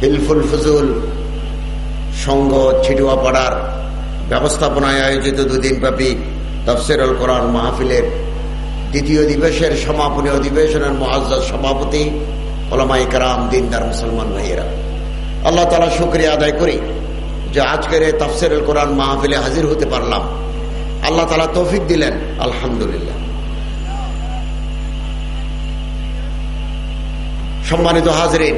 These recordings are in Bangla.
হিলফুল ব্যবস্থাপনায় আয়োজিত দুদিন ব্যাপী তফসিরুল কোরআন মাহফিলের দ্বিতীয় দিবসের সমাপনী অধিবেশনের মহাজ সভাপতি ওলামাই কারাম দিনদার মুসলমান ভাইয়েরা। আল্লাহ তালা শুক্রিয়া আদায় করি যে আজকের এই তফসিরুল কোরআন মাহফিলে হাজির হতে পারলাম। আল্লাহ তালা তৌফিক দিলেন, আলহামদুলিল্লাহ। সম্মানিত হাজরিন,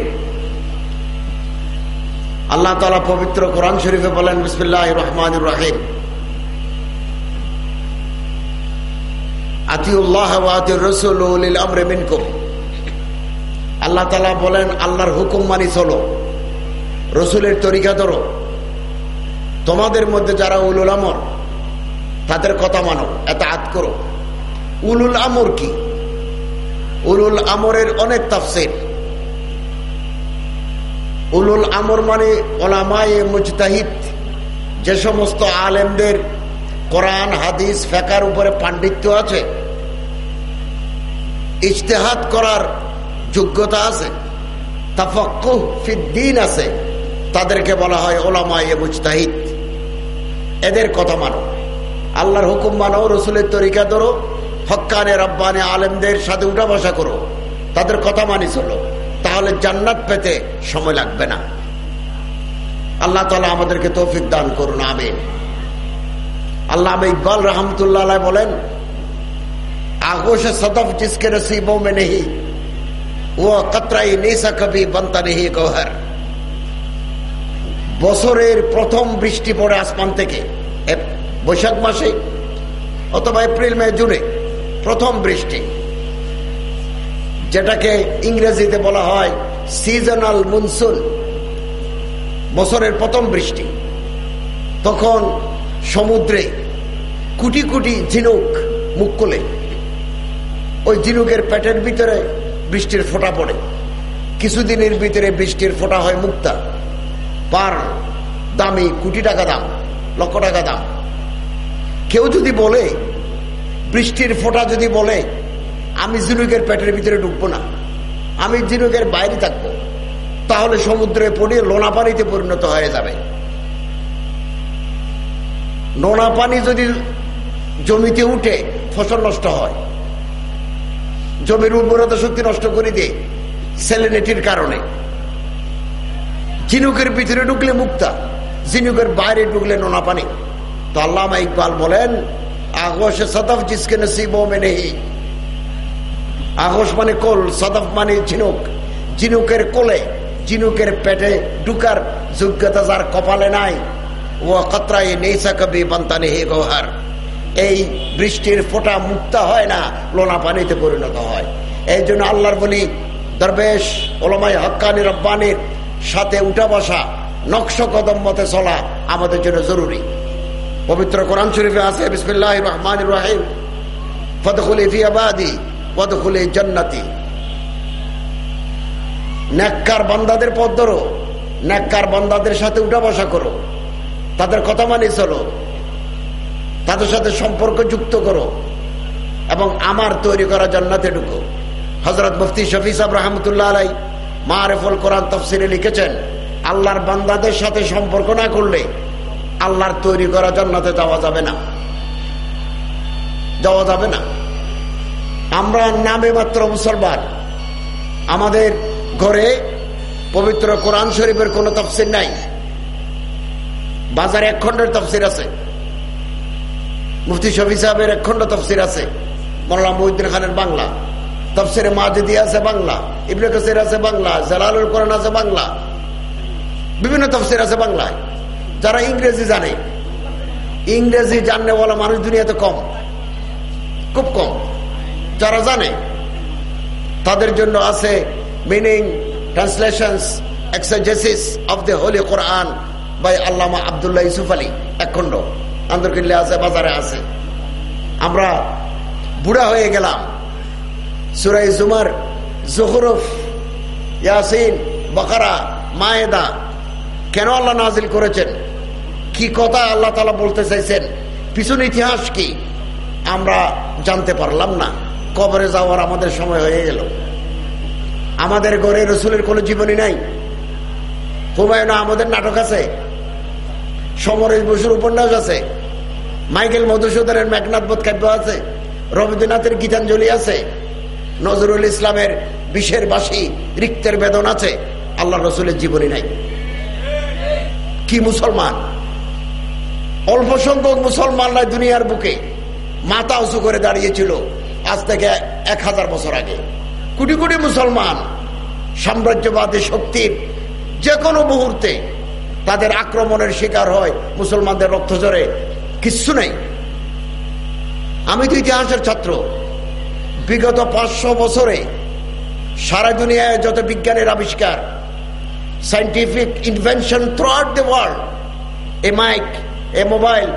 আল্লাহ তালা পবিত্র কোরআন শরীফে বলেন বিসমুল্লাহ রহমান রাহিম। আল্লাহ তালা বলেন, আল্লাহর হুকুম মানি চলো। রসুলের তরিকা ধরো। তোমাদের মধ্যে যারা উলুল আমর তাদের কথা মানো এত আত করো। উলুল আমর কি? উলুল আমরের অনেক তাফসির। উলুল আমর মানে ওলামায় মুজতাহিদ, যে সমস্ত আলেমদের কোরআন, হাদিস ফেকার উপরে পাণ্ডিত্য আছে। ইজতেহাদ করার যোগ্যতা আছে। তাফাক্কুফিদ্দিন আছে। তাদেরকে বলা হয় ওলামায় মুজতাহিদ। এদের কথা মানো। আল্লাহর হুকুম মানো রসুলের তরিকা ধরো হকানে রব্বানে আলেমদের সাথে উঠা বসা করো তাদের কথা মানি চলো তাহলে জান্নাত পেতে সময় লাগবে না আল্লাহ তালা আমাদেরকে তৌফিক দান করুন আমিন আল্লাহ ইকবাল রহমতুল্লাহ বলেন আগোশ সদফ জিসকে নসিবों में नहीं वो कतराई नेसा कभी बनता नहीं गौहर বছরের প্রথম বৃষ্টি পড়ে আসমান থেকে বৈশাখ মাসে অথবা এপ্রিল, মে, জুনে প্রথম বৃষ্টি, যেটাকে ইংরেজিতে বলা হয় সিজনাল মনসুন বছরের প্রথম বৃষ্টি। তখন সমুদ্রে কুটি কুটি ঝিনুক মুখ কোলে ওই ঝিনুকের পেটের ভিতরে বৃষ্টির ফোঁটা পড়ে। কিছুদিনের ভিতরে বৃষ্টির ফোঁটা হয় মুক্তা। পার দামি কোটি টাকা দাম, লক্ষ টাকা দাম। কেউ যদি বলে, বৃষ্টির ফোঁটা যদি বলে, আমি জিনুকের পেটের ভিতরে ঢুকবো না, আমি জিনুকের বাইরে থাকব, তাহলে সমুদ্রে পড়ে লোনা পানিতে পরিণত হয়ে যাবে। নোনা পানি যদি জমিতে উঠে ফসল নষ্ট হয়, জমির উর্বরতা শক্তি নষ্ট করে দিয়ে সেলেনিটির কারণে। ঝিনুকের ভিতরে ঢুকলে মুক্তা ঝিনুকের বাইরে ঢুকলে নোনা পানি। তো আল্লামা ইকবাল বলেন আগোশে সদফ জিসকে নসিব নেই আগোশ মানে কোল, সদফ মানে ঝিনুক। ঝিনুকের কোলে, ঝিনুকের পেটে ঢুকার যোগ্যতা যার কপালে নাই। ও কতরাই নেইসা কবি বান্তানে হে গোহার। এই বৃষ্টির ফোটা মুক্ত হয় না লোনা পানিতে পরিণত হয়। এই জন্য আল্লাহর বলি, দরবেশ ওলমাই হকানি রব্বানির সাথে উঠা বসা, নকশ কদম মতে চলা আমাদের জন্য জরুরি। পবিত্র কোরআন শরীফে আছে বিসমিল্লাহ রহমান রাহিম। ফদখুলি ফি আবাদি ফদখুলি জান্নাতি। ন্যাক্কার বান্দাদের পথ ধরো ন্যাক্কার বান্দাদের সাথে উঠা বসা করো, তাদের কথা মানি চলো, তাদের সাথে সম্পর্ক যুক্ত করো, এবং আমার তৈরি করা জান্নাতে ঢুকো। হজরত মুফতি শফি সাহ রহমতুল্লাহ আলাই মারেফল কোরআন তফসিরে লিখেছেন, আল্লাহর বান্দাদের সাথে সম্পর্ক না করলে আল্লাহর তৈরি করা জান্নাতে যাওয়া যাবে না। যাওয়া যাবে না। আমরা নামে মাত্র মুসলমান। আমাদের ঘরে পবিত্র কোরআন শরীফের কোন তফসির নাই। বাজারে এক খন্ডের তফসির আছে। মুফতি শফি সাহেবের এক খন্ড তফসির আছে। মোল্লা মহিউদ্দিন খানের বাংলা। তফসিরে মাজিদি আছে বাংলা। ইবনে কসির আছে বাংলা। জালালুল কোরআন আছে বাংলা। বিভিন্ন তফসির আছে বাংলায়। যারা ইংরেজি জানে, ইংরেজি জানলে বলা মানুষ দুনিয়াতে কম, খুব কম। যারা জানে, তাদের জন্য আছে meaning translations exegesis of the holy Quran by Allama Abdullah Yusuf Ali, এক আন্দরকিল্লে আছে, বাজারে আছে। আমরা বুড়া হয়ে গেলাম। সুরাই জুমার জহরফ ইয়াসিন, বকারা, মায়েদা, কেন আল্লাহ নাজিল করেছেন? কি কথা আল্লাহ তালা বলতে চাইছেন? পিছন ইতিহাস কি? আমরা জানতে পারলাম না। কবরে যাওয়ার আমাদের সময় হয়ে গেল। আমাদের ঘরে রসুলের কোনো জীবনী নাই। হুমায়ুন আমাদের নাটক আছে। সমরেশ বসুর উপন্যাস আছে। মাইকেল মধুসূদনের মেঘনাথ বোধ কাব্য আছে। রবীন্দ্রনাথের গীতাঞ্জলি আছে। নজরুল ইসলামের বিষের বাসী রিক্তের বেদন আছে। আল্লাহ রসুলের জীবনী নাই। কি মুসলমান? অল্প সংখ্যক মুসলমানরা দুনিয়ার বুকে। মাথা উঁচু করে দাঁড়িয়েছিল আজ থেকে এক হাজার বছর আগে। কোটি কোটি মুসলমান সাম্রাজ্যবাদী শক্তির যে কোনো মুহূর্তে তাদের আক্রমণের শিকার হয়, মুসলমানদের রক্ত জরে কিচ্ছু নেই। আমি তো ইতিহাসের ছাত্র। বিগত পাঁচশো বছরে সারা দুনিয়ায় যত বিজ্ঞানের আবিষ্কার scientific invention throughout the world A mic এ মোবাইল,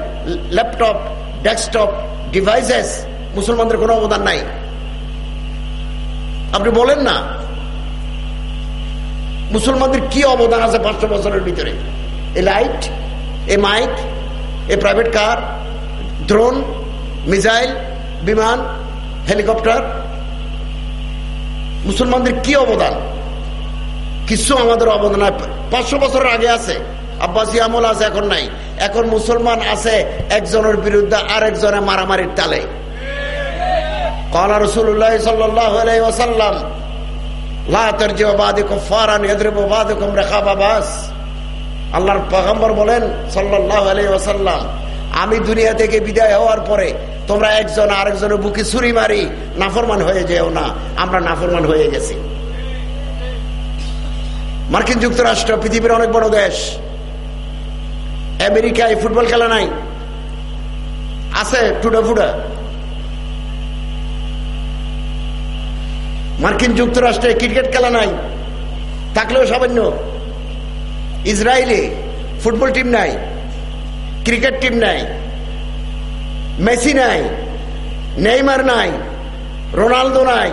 ল্যাপটপ, ডেস্কটপ, ডিভাইসেস, মুসলমানদের কোনো অবদান নাই। আপনি বলেন না, মুসলমানদের কি অবদান আছে পাঁচশো বছরের ভিতরে? এ লাইট, এ মাইক, এ প্রাইভেট কার, ড্রোন, মিসাইল, বিমান, হেলিকপ্টার? মুসলমানদের কি অবদান? কিছু আমাদের অবদান পাঁচশো বছরের আগে আছে, আব্বাসী আমল আছে, এখন নাই। এখন মুসলমান আছে, একজনের বিরুদ্ধে আরেকজনের মারামারির তালে। আল্লাহর বলেন সাল্লাহ আমি দুনিয়া থেকে বিদায় হওয়ার পরে তোমরা একজন আরেকজনের বুকে ছুরি মারি, নাফরমান হয়ে যেও না, আমরা নাফরমান হয়ে গেছি। মার্কিন যুক্তরাষ্ট্র, পৃথিবীর অনেক বড় দেশ আমেরিকায় ফুটবল খেলা নাই। আছে টুডা ফুডা। মার্কিন যুক্তরাষ্ট্রে ক্রিকেট খেলা নাই। থাকলেও সামান্য। ইসরায়েলে ফুটবল টিম নাই। ক্রিকেট টিম নাই। মেসি নাই। নেইমার নাই। রোনালদো নাই।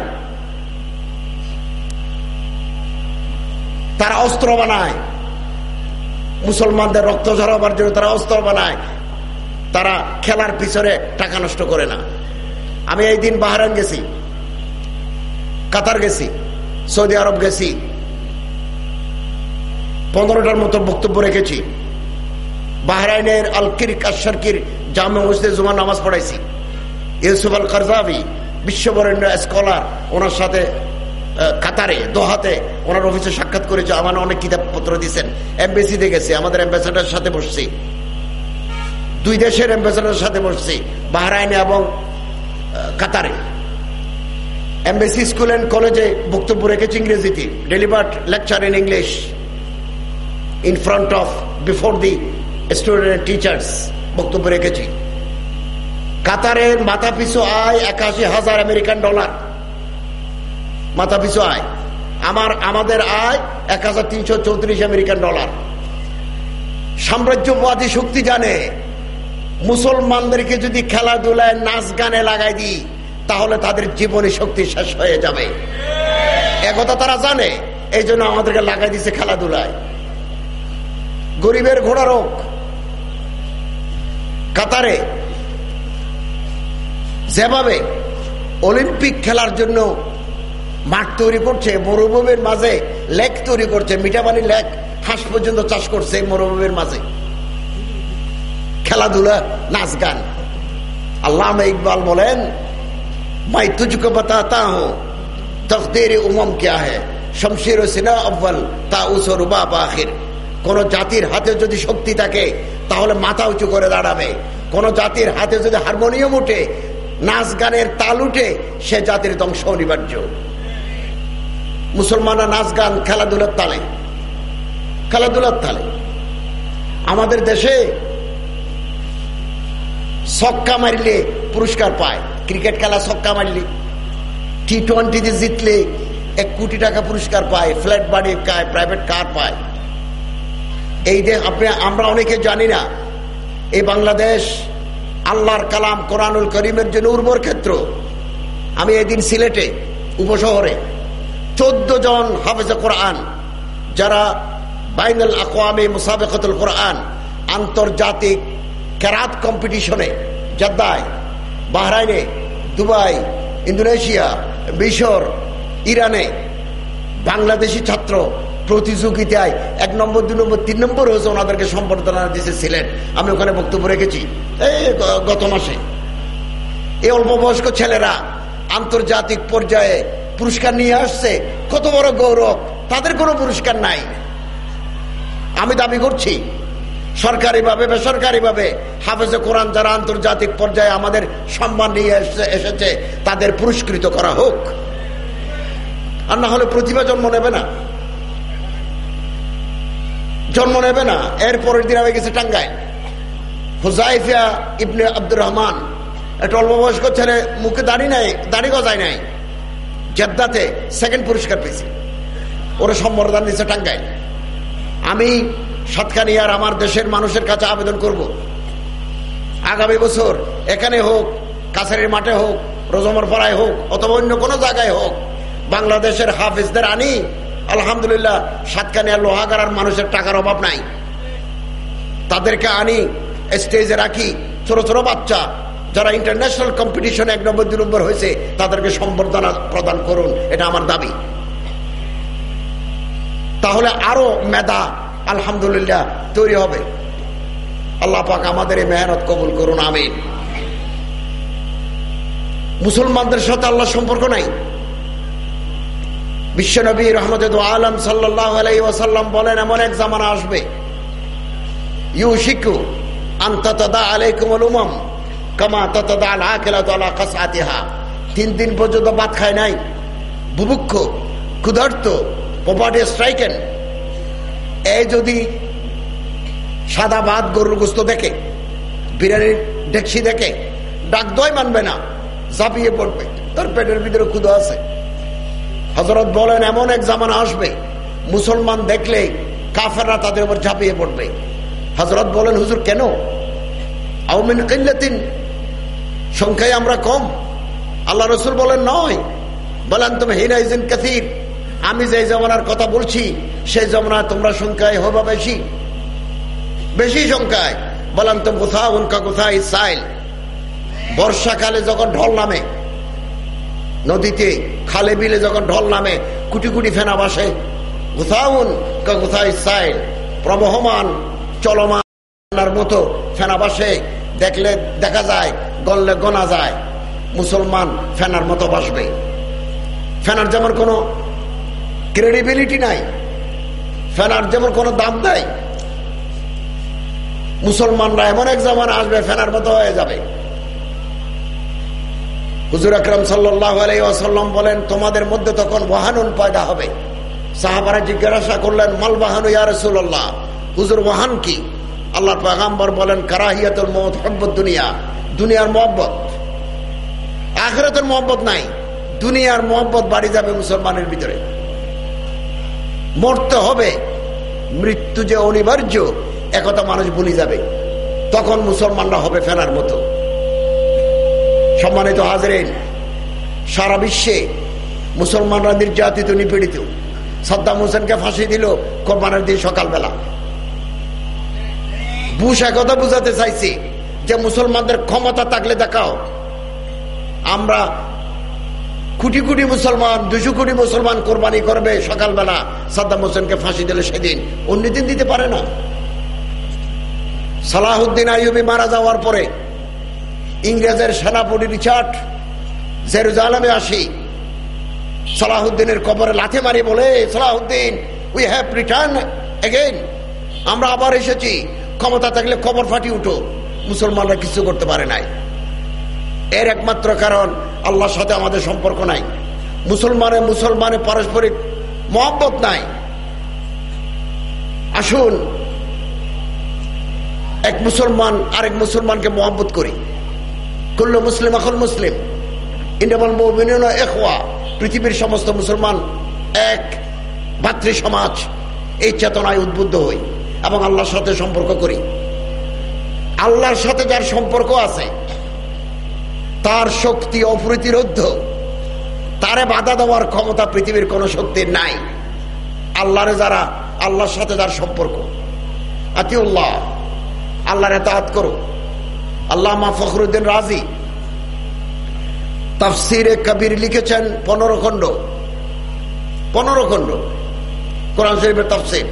তারা অস্ত্র বানায়। মুসলমানদের রক্ত ঝরাবার জন্য তারা অস্ত্র বানায়। তারা খেলার পিছনে টাকা নষ্ট করে না। আমি এই দিন বাহারান গেছি, কাতার গেছি, সৌদি আরব গেছি। পনেরোটার মতো বক্তব্য রেখেছি। বাহরাইনের আলকির কাশারকির জামে মসজিদে জুমা নামাজ পড়াইছি। ইউসুফ আল কারজাবি বিশ্ববরেণ্য স্কলার, ওনার সাথে কাতারে, দোহাতে ওনার অফিসে সাক্ষাৎ করেছে আমার অনেক কিতাব পত্র দিচ্ছেন এমবেসিতে গেছে, আমাদের অ্যাম্বাসেডার সাথে বসছি। দুই দেশের অ্যাম্বাসেডার সাথে বসছি, বাহরাইনে এবং কাতারে। এমবেসি স্কুল অ্যান্ড কলেজে বক্তব্য রেখেছি ইংরেজিতে। Delivered lecture in English in front of before the student teachers বক্তব্য রেখেছি। কাতারের মাথা পিছু আয় একাশি হাজার আমেরিকান ডলার। মাথা পিছু আয়। আমার, আমাদের আয় এক হাজার তিনশো চৌত্রিশ আমেরিকান ডলার। সাম্রাজ্যবাদী শক্তি জানে, মুসলমানদেরকে যদি খেলাধুলায় নাচ গানে লাগাই দিই, তাহলে তাদের জীবনী শক্তি শেষ হয়ে যাবে। একথা তারা জানে এই জন্য আমাদেরকে লাগাই দিছে খেলাধুলায়। গরিবের ঘোড়া রোগ। কাতারে যেভাবে অলিম্পিক খেলার জন্য মাঠ তৈরি করছে, মরুভূমির মাঝে লেক তৈরি করছে মিঠাপানি লেক। হাঁস পর্যন্ত চাষ করছে মরুভূমির মাঝে। খেলাধুলা নাচ গান আল্লাহ ইকবাল বলেন, মাই তুঝকো বাতাতা হো তকদের উমম ক্যা হ্যাঁ শমশির সিনা আব্বাল তা উসো রুবাব আখির। কোন জাতির হাতে যদি শক্তি থাকে, তাহলে মাথা উঁচু করে দাঁড়াবে। কোন জাতির হাতে যদি হারমোনিয়াম উঠে নাচ গানের তাল উঠে, সে জাতির ধ্বংস অনিবার্য। মুসলমানরা নাচ গান খেলাধুলার তালে খেলাধুলার তালে। আমাদের দেশে ছক্কা মারলে পুরস্কার পায়, ক্রিকেট খেলা ছক্কা মারলে। টি টোয়েন্টিতে জিতলে এক কোটি টাকা পুরস্কার পায়, ফ্ল্যাট বাড়ি পায়, প্রাইভেট কার পায়। এই যে আপনি, আমরা অনেকে জানি না, এই বাংলাদেশ আল্লাহর কালাম কোরআনুল করিমের জন্য উর্বর ক্ষেত্র। আমি এদিন সিলেটে, উপশহরে চোদ্দ জন হাফেজ কোরআন, যারা বাইনাল আকোয়ামে মুসাবেকতুল কোরআন, আন্তর্জাতিক ক্যারাত কম্পিটিশনে জেদ্দায়, বাহরাইনে, দুবাই, ইন্দোনেশিয়া, মিশর, ইরানে, বাংলাদেশি ছাত্র প্রতিযোগিতায় এক নম্বর, দুই নম্বর, তিন নম্বর হয়েছে ওনাদেরকে সম্বর্ধনা দিতে ছিলেন আমি ওখানে বক্তব্য রেখেছি। এই গত মাসে। এই অল্প বয়স্ক ছেলেরা আন্তর্জাতিক পর্যায়ে পুরস্কার নিয়ে আসছে। কত বড় গৌরব। তাদের কোনো পুরস্কার নাই। আমি দাবি করছি, সরকারিভাবে, বেসরকারিভাবে হাফেজে কোরআন যারা আন্তর্জাতিক পর্যায়ে আমাদের সম্মান নিয়ে এসেছে তাদের পুরস্কৃত করা হোক। আর না হলে প্রতিভা জন্ম নেবে না। জন্ম নেবে না। এর পরের দিন আমি গেছে টাঙ্গায় হুজাইফিয়া ইবনে আব্দুর রহমান, একটা অল্প বয়স্ক ছেলে মুখে দাড়ি নাই, দাড়ি গজায় নাই। জেদ্দাতে সেকেন্ড পুরস্কার পেয়েছি। ওরা সম্বর্ধনা দিচ্ছে টাঙ্গায় আমি সাতখানিয়ার আমার দেশের মানুষের কাছে আবেদন করব। আগামী বছর এখানে হোক, কাছারির মাঠে হোক, রোজমর পাড়ায় হোক, অথবা অন্য কোনো জায়গায় হোক, বাংলাদেশের হাফিজদের আনি, আলহামদুলিল্লাহ সাতখানিয়ার লোহাগারার মানুষের টাকার অভাব নাই। তাদেরকে আনি স্টেজে রাখি, ছোট ছোট বাচ্চা যারা ইন্টারন্যাশনাল কম্পিটিশন এক নম্বর, দুই নম্বর হয়েছে, তাদেরকে সম্বর্ধনা প্রদান করুন। এটা আমার দাবি। তাহলে আরও মেধা, আলহামদুলিল্লাহ, তৈরি হবে। আল্লাহ পাক আমাদের এই মেহনত কবুল করুন, আমিন। মুসলমানদের সাথে আল্লাহ সম্পর্ক নাই। বিশ্বনবী রহমদ আলম সাল্লাহ আলাইসাল্লাম বলেন, এমন এক জামানা আসবে। ইউ শিখু আন্তদা আলাইকুমল উমম। কামা ততদা আলা কেলা কাসাতিহা তিন দিন পর্যন্ত ভাত খায় নাই। বুভুক্ষ, ক্ষুধার্ত প্রপার্টি স্ট্রাইকেন। এই যদি সাদা ভাত গরুর গোস্ত দেখে বিরিয়ানির ডেকসি দেখে, ডাক দয় মানবে না, ঝাঁপিয়ে পড়বে। তার পেটের ভিতরে ক্ষুধা আছে। হজরত বলেন, এমন এক জামানা আসবে, মুসলমান দেখলে কাফেররা তাদের উপর ঝাঁপিয়ে পড়বে। হজরত বলেন, হুজুর, কেন? আউমিন কিল্লাতিন সংখ্যায় আমরা কম। আল্লাহ রসুল বলেন, নয়। বলেন তুমি হিনাইজিন কাসির। আমি যে জমানার কথা বলছি, সেই জমানায় তোমরা সংখ্যায় হবা বেশি। বেশি সংখ্যায়। বলেন তো কোথা উনকা কোথায় সাইল। বর্ষাকালে যখন ঢল নামে, নদীতে খালে বিলে যখন ঢল নামে, কুটি কুটি ফেনা বাসে কোথাউন কোথায় সাইল। প্রবহমান, চলমান মতো ফেনা বাসে দেখলে দেখা যায় গললে গোনা যায়, মুসলমান ফেনার মতো বাসবে। ফেনার যেমন কোনো ক্রেডিবিলিটি নাই, ফেনার যেমন কোনো দাম দেয় মুসলমানরা এমন এক জামান আসবে, ফেনার মতো হয়ে যাবে। হুজুর আকরম সাল্লাম বলেন, তোমাদের মধ্যে তখন ওয়াহানুন পয়দা হবে। সাহাবারা জিজ্ঞাসা করলেন, মাল বাহানু ইয়ারসুল্লাহ হুজুর ওয়াহান কি? আল্লাহ পাগাম্বর বলেন, কারাহিয়াতুল মত হব্বত দুনিয়া। দুনিয়ার মহব্বত। আখরাতের মহব্বত নাই। দুনিয়ার মহব্বত বাড়ি যাবে মুসলমানের ভিতরে। মরতে হবে। মৃত্যু যে অনিবার্য, একথা মানুষ ভুলে যাবে। তখন মুসলমানরা হবে ফেনার মতো। সম্মানিত হাজরেন, সারা বিশ্বে মুসলমানরা নির্যাতিত, নিপীড়িত। সাদ্দাম হোসেনকে ফাঁসি দিল কোরবানের দিন সকালবেলা। বুশ একথা বুঝাতে চাইছি যে মুসলমানদের ক্ষমতা থাকলে দেখাও। আমরা কোটি কোটি মুসলমান, দুশো কোটি মুসলমান কোরবানি করবে সকালবেলা, সাদ্দাম হোসেনকে ফাঁসি দিলে সেদিন। অন্যদিন দিতে পারে না। সালাহুদ্দিন আইয়ুবি মারা যাওয়ার পরে ইংরেজের সেনাপতি রিচার্ড জেরুজালামে আসি। সালাহুদ্দিনের কবরে লাথে মারি বলে Salahuddin we have return again আমরা আবার এসেছি। ক্ষমতা থাকলে খবর ফাটি উঠো। মুসলমানরা কিছু করতে পারে নাই। এর একমাত্র কারণ আল্লাহর সাথে আমাদের সম্পর্ক নাই। মুসলমানে মুসলমানে পারস্পরিক মহব্বত নাই। আসুন, এক মুসলমান আরেক মুসলমানকে মহব্বত করি। কুল্ল মুসলিম এখন মুসলিম। ইন্ডিয়াল এখোয়া পৃথিবীর সমস্ত মুসলমান এক ভাতৃ সমাজ। এই চেতনায় উদ্বুদ্ধ হই। এবং আল্লাহর সাথে সম্পর্ক করি। আল্লাহর সাথে যার সম্পর্ক আছে, তার শক্তি অপ্রতিরোধ, তারে বাধা দেওয়ার ক্ষমতা পৃথিবীর কোন শক্তির নাই। আল্লাহরে যারা, আল্লাহর সাথে যার সম্পর্ক। আতিউল্লাহ, আল্লাহর এতাহাত করো। আল্লাহ মা ফখরুদ্দিন রাজি। তাফসিরে কবির লিখেছেন পনেরো খণ্ড। পনেরো খণ্ড। কোরআন শরীফের তাফসির।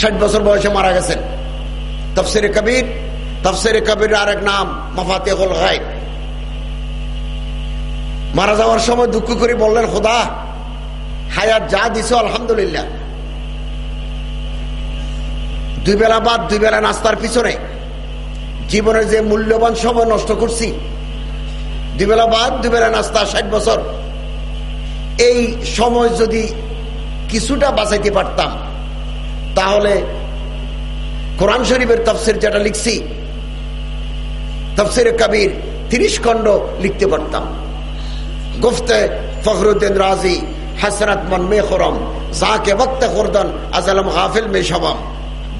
ষাট বছর বয়সে মারা গেছেন। তফসিরে কবির তফসিরে কবির আরেক নাম মাফাতে হল গাইব মারা যাওয়ার সময় দুঃখ করে বললেন, খোদা, হায়াত যা দিছ, আলহামদুলিল্লাহ। দুই বেলা বাদ দুই বেলা নাস্তার পিছনে জীবনের যে মূল্যবান সময় নষ্ট করছি, দুই বেলা বাদ দুই বেলা নাস্তা, ষাট বছর, এই সময় যদি কিছুটা বাঁচাইতে পারতাম তাহলে কোরআন শরীফের তফসির যেটা লিখছি, তফসির কবির তিরিশ খণ্ড লিখতে পারতাম। গুফতে ফখরুদ্দিন রাজি হাসরাত মন মে খরম জাকে বক্ত খুরদন, আজলম হাফিল মে সবাম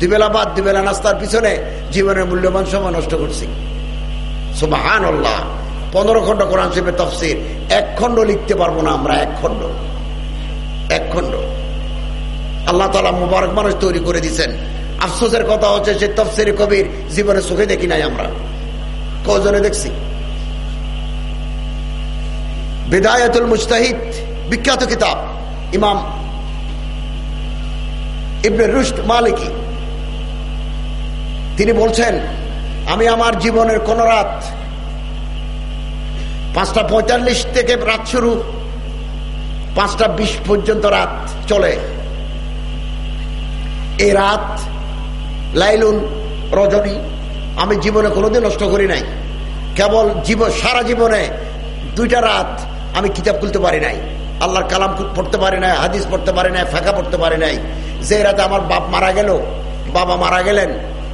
দুবেলা বাদ, দুবেলা নাস্তার পিছনে জীবনের মূল্যবান সময় নষ্ট করছি। সুবাহান পনেরো খণ্ড কোরআন শরীফের তফসির, এক খণ্ড লিখতে পারব না আমরা, এক খণ্ড। এক খণ্ড। আল্লাহ তালা মুবারক মানুষ তৈরি করে দিচ্ছেন আফসোসের কথা হচ্ছে সে তফসির কবির জীবনে চোখে দেখি নাই আমরা। কজনে দেখছি? বিদায়তুল মুস্তাহিদ বিখ্যাত কিতাব, ইমাম ইবনে রুষ্ট মালিকি। তিনি বলছেন, আমি আমার জীবনের কোন রাত পাঁচটা পঁয়তাল্লিশ থেকে রাত শুরু, পাঁচটা বিশ পর্যন্ত রাত চলে। এই রাত লাইলুন রজনী আমি জীবনে কোনোদিন নষ্ট করি নাই। কেবল জীবন সারা জীবনে দুইটা রাত আমি কিতাব খুলতে পারি নাই। আল্লাহর কালাম পড়তে পারি নাই, হাদিস পড়তে পারি নাই, ফাঁকা পড়তে পারি নাই। যে রাতে আমার বাপ মারা গেল, বাবা মারা গেলেন,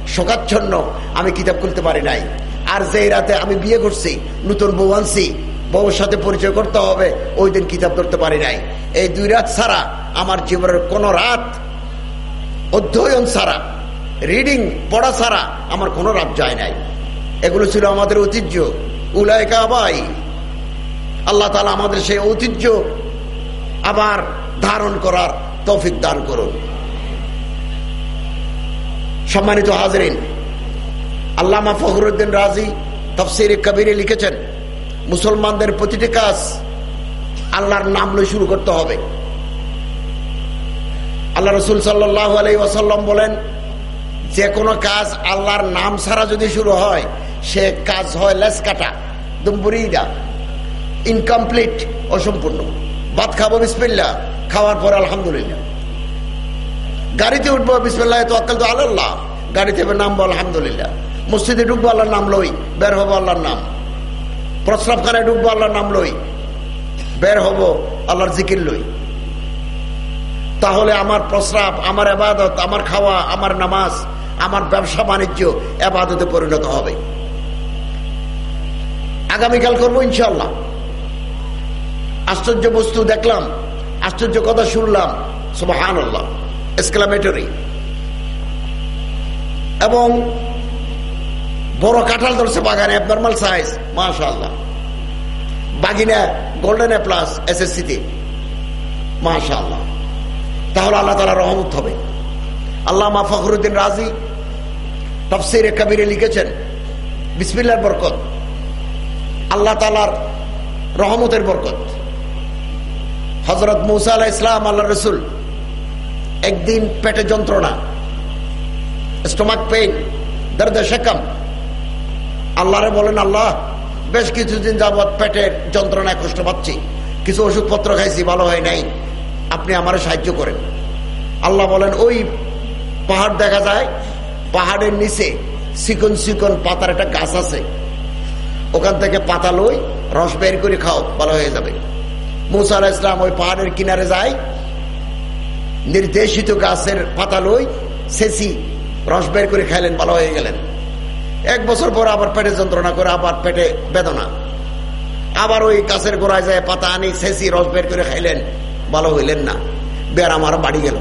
শোকাচ্ছন্ন আমি কিতাব খুলতে পারি নাই। আর যে রাতে আমি বিয়ে করছি, নতুন বউ আনছি, বউর সাথে পরিচয় করতে হবে, ওই দিন কিতাব ধরতে পারি নাই। এই দুই রাত ছাড়া আমার জীবনের কোনো রাত অধ্যয়ন ছাড়া রিডিং পড়া ছাড়া আমার কোনো রাত যায় নাই। এগুলো ছিল আমাদের ঐতিহ্য। উলায়কা আবাই। আল্লাহ তালা আমাদের সেই ঐতিহ্য আবার ধারণ করার তৌফিক দান করুন। সম্মানিত হাজরিন, আল্লামা ফখরুদ্দিন রাজি তফসির কবিরে লিখেছেন, মুসলমানদের প্রতিটি কাজ আল্লাহর নাম লই শুরু করতে হবে। আল্লাহ রসুল সাল্লাহ আলাই ওয়াসাল্লাম বলেন, যে কোনো কাজ আল্লাহর নাম ছাড়া যদি শুরু হয়, সে কাজ হয় লেস কাটা দুম্বুরিদা ইনকমপ্লিট অসম্পূর্ণ। ভাত খাব বিসমিল্লা খাওয়ার পর আলহামদুলিল্লাহ। গাড়িতে উঠবো, বিসমিল্লাহ তো আকাল তো আল্লাহ। গাড়িতে নামবো, আলহামদুলিল্লাহ। মসজিদে ঢুকবো, আল্লাহর নাম লই, বের হব, আল্লাহর নাম। প্রস্রাবখানায় ঢুকবো, আল্লাহর নাম লই, বের হব, আল্লাহর জিকির লই। তাহলে আমার প্রস্রাব, আমার আবাদত আমার খাওয়া, আমার নামাজ, আমার ব্যবসা বাণিজ্য আবাদতে পরিণত হবে। আগামীকাল করব ইনশাল্লাহ আশ্চর্য বস্তু দেখলাম, আশ্চর্য কথা শুনলাম সুবাহান আল্লাহ এক্সক্লামেটরি এবং বড় কাঁঠাল ধরছে বাগানে অ্যাবনর্মাল সাইজ মাশা আল্লাহ বাগিনা গোল্ডেন এ প্লাস এস এস সিতে মাশা আল্লাহ তাহলে আল্লাহ তালা রহমত হবে। আল্লাহ মা ফখরুদ্দিন রাজি তফসির কবিরে লিখেছেন, বিসমিল্লার বরকত। আল্লাহ তালার রহমতের বরকত। হজরত মৌসা আলাহ ইসলাম আল্লাহ রসুল, একদিন পেটে যন্ত্রণা, স্টোমাক পেইন, দর্দ শেকম। আল্লাহরে বলেন, আল্লাহ, বেশ কিছুদিন যাবৎ পেটের যন্ত্রণায় কষ্ট পাচ্ছি, কিছু ওষুধপত্র খাইছি, ভালো হয় নাই। আপনি আমার সাহায্য করেন। আল্লাহ বলেন, ওই পাহাড় দেখা যায়, পাহাড়ের নিচে চিকন চিকন পাতার একটা গাছ আছে। ওখান থেকে পাতা লই রস বের করে খাও, ভালো হয়ে যাবে। মুসা ইসলাম ওই পাহাড়ের কিনারে যায়, নির্দেশিত গাছের পাতা লই সেসি রস বের করে খাইলেন, ভালো হয়ে গেলেন। এক বছর পর আবার পেটে যন্ত্রণা করে আবার পেটে বেদনা। আবার ওই গাছের গোড়ায় যায় পাতা আনি সেসি রস বের করে খাইলেন। ভালো হইলেন না। বের আমার বাড়ি গেল।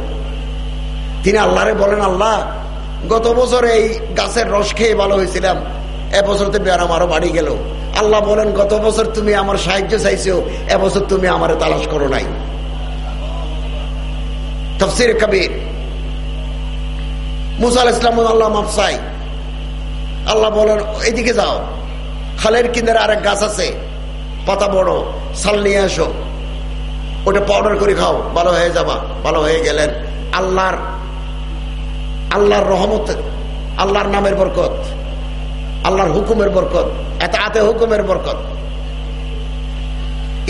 তিনি আল্লাহরে বলেন, আল্লাহ, গত বছর এই গাছের রস খেয়ে ভালো হয়েছিলাম। এবছর তো বের আমারও বাড়ি গেল। আল্লাহ বলেন, গত বছর তুমি আমার সাহায্য চাইছো এবছর তুমি আমার তালাশ করো নাই। তফসির কবির। মুসাল ইসলাম আল্লাহ মাফসাই আল্লাহ বলেন এদিকে যাও। খালের কিনারে আরেক গাছ আছে। পাতা বড় সাল নিয়ে আসো। ওটা পাউডার করে খাও, ভালো হয়ে যাবা, ভালো হয়ে গেলেন। আল্লাহর আল্লাহর রহমত, আল্লাহর নামের বরকত, আল্লাহর হুকুমের বরকত এত আতে হুকুমের বরকত।